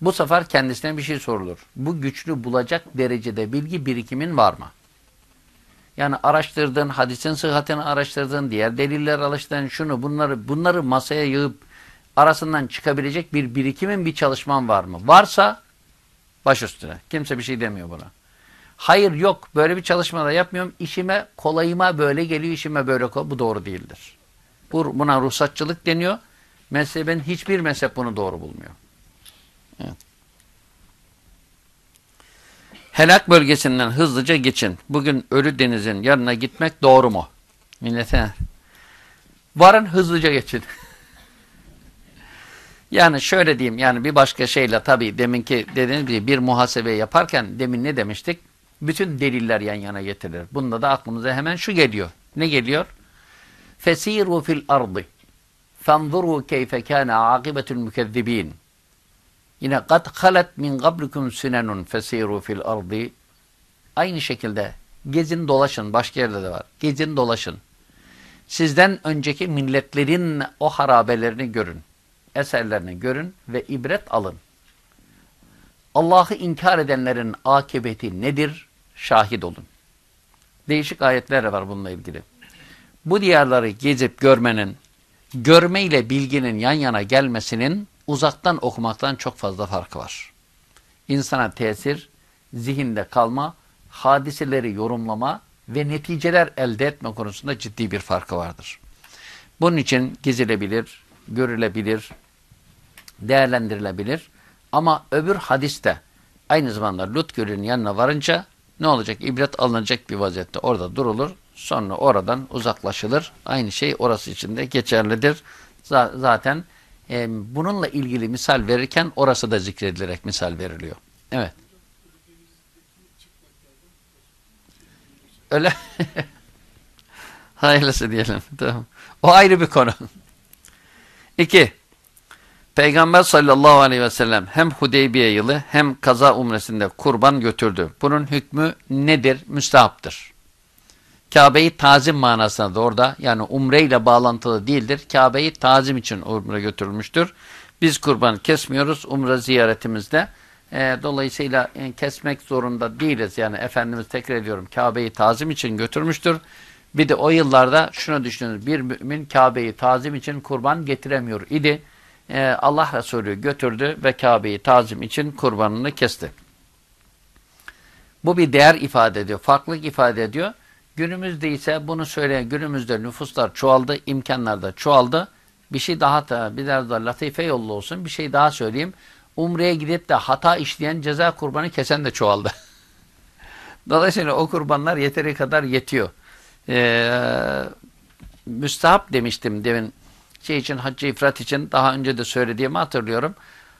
A: Bu sefer kendisine bir şey sorulur. Bu güçlü bulacak derecede bilgi birikimin var mı? Yani araştırdığın, hadisin sıhhatini araştırdığın, diğer deliller araştırdığın şunu, bunları bunları masaya yığıp arasından çıkabilecek bir birikimin bir çalışman var mı? Varsa baş üstüne. Kimse bir şey demiyor buna. Hayır yok böyle bir çalışmada yapmıyorum. İşime kolayıma böyle geliyor, işime böyle kolay. Bu doğru değildir. Bu, buna ruhsatçılık deniyor. Mezhebin hiçbir mezhep bunu doğru bulmuyor. Evet. Helak bölgesinden hızlıca geçin. Bugün Ölü Deniz'in yanına gitmek doğru mu? Millete. Varın hızlıca geçin. yani şöyle diyeyim yani bir başka şeyle tabii deminki dediğiniz gibi bir muhasebe yaparken demin ne demiştik? Bütün deliller yan yana getirilir. Bunda da aklımıza hemen şu geliyor. Ne geliyor? Fesiru fil ardı. Fanzuru keyfe kana akibetul mükezzibin. Yine kad halet min qablikum sunenun fesiru fil ardi. Aynı şekilde gezin dolaşın. Başka yerde de var. Gezin dolaşın. Sizden önceki milletlerin o harabelerini görün. Eserlerini görün ve ibret alın. Allah'ı inkar edenlerin akıbeti nedir? Şahit olun. Değişik ayetler var bununla ilgili. Bu diyarları gezip görmenin, görme ile bilginin yan yana gelmesinin uzaktan okumaktan çok fazla farkı var. İnsana tesir, zihinde kalma, hadiseleri yorumlama ve neticeler elde etme konusunda ciddi bir farkı vardır. Bunun için gezilebilir, görülebilir, değerlendirilebilir. Ama öbür hadiste aynı zamanda Lut Gölü'nün yanına varınca ne olacak? İbret alınacak bir vaziyette orada durulur. Sonra oradan uzaklaşılır. Aynı şey orası için de geçerlidir. Zaten e, bununla ilgili misal verirken orası da zikredilerek misal veriliyor. Evet. Öyle. Hayırlısı diyelim. Tamam. O ayrı bir konu. İki. Peygamber sallallahu aleyhi ve sellem hem Hudeybiye yılı hem kaza umresinde kurban götürdü. Bunun hükmü nedir? Müstahaptır. Kabe'yi tazim manasına da orada yani umre ile bağlantılı değildir. Kabe'yi tazim için umre götürülmüştür. Biz kurban kesmiyoruz umre ziyaretimizde. E, dolayısıyla e, kesmek zorunda değiliz. Yani Efendimiz tekrar ediyorum Kabe'yi tazim için götürmüştür. Bir de o yıllarda şunu düşünün bir mümin Kabe'yi tazim için kurban getiremiyor idi. E, Allah Resulü götürdü ve Kabe'yi tazim için kurbanını kesti. Bu bir değer ifade ediyor, farklılık ifade ediyor. Günümüzde ise bunu söyleyen günümüzde nüfuslar çoğaldı, imkanlar da çoğaldı. Bir şey daha da biraz da latife yollu olsun bir şey daha söyleyeyim. Umre'ye gidip de hata işleyen ceza kurbanı kesen de çoğaldı. Dolayısıyla o kurbanlar yeteri kadar yetiyor. Ee, müstahap demiştim demin şey için haccı ifrat için daha önce de söylediğimi hatırlıyorum.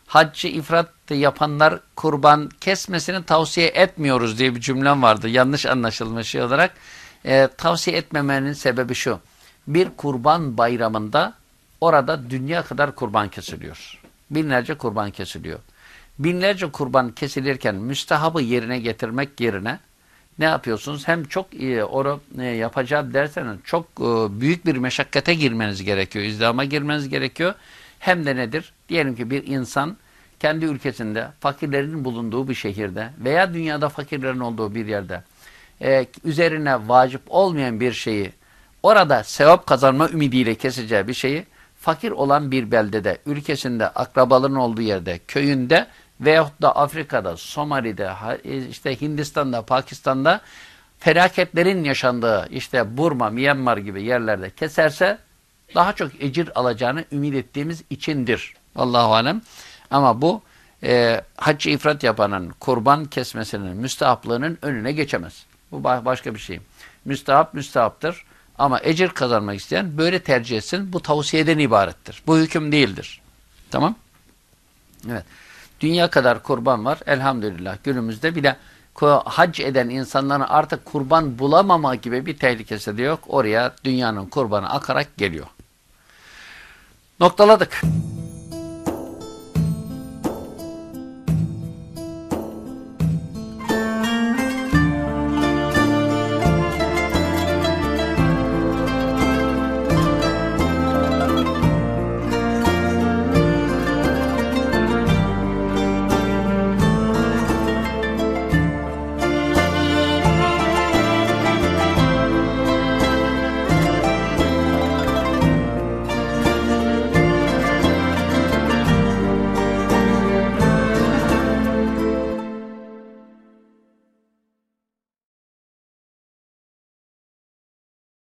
A: Haccı ifrat yapanlar kurban kesmesini tavsiye etmiyoruz diye bir cümlem vardı. Yanlış anlaşılmış şey olarak. Ee, tavsiye etmemenin sebebi şu. Bir kurban bayramında orada dünya kadar kurban kesiliyor. Binlerce kurban kesiliyor. Binlerce kurban kesilirken müstahabı yerine getirmek yerine ne yapıyorsunuz? Hem çok iyi onu e, yapacağım derseniz çok e, büyük bir meşakkate girmeniz gerekiyor. İzdihama girmeniz gerekiyor. Hem de nedir? Diyelim ki bir insan kendi ülkesinde fakirlerin bulunduğu bir şehirde veya dünyada fakirlerin olduğu bir yerde e, üzerine vacip olmayan bir şeyi orada sevap kazanma ümidiyle keseceği bir şeyi fakir olan bir beldede, ülkesinde, akrabaların olduğu yerde, köyünde veyahut da Afrika'da, Somali'de, işte Hindistan'da, Pakistan'da felaketlerin yaşandığı işte Burma, Myanmar gibi yerlerde keserse daha çok ecir alacağını ümit ettiğimiz içindir. Allahu alem. Ama bu e, hac ifrat yapanın kurban kesmesinin müstehaplığının önüne geçemez. Bu başka bir şey. Müstahap müstahaptır. Ama ecir kazanmak isteyen böyle tercih etsin. Bu tavsiyeden ibarettir. Bu hüküm değildir. Tamam? Evet. Dünya kadar kurban var. Elhamdülillah günümüzde bile hac eden insanların artık kurban bulamama gibi bir tehlikesi de yok. Oraya dünyanın kurbanı akarak geliyor. Noktaladık.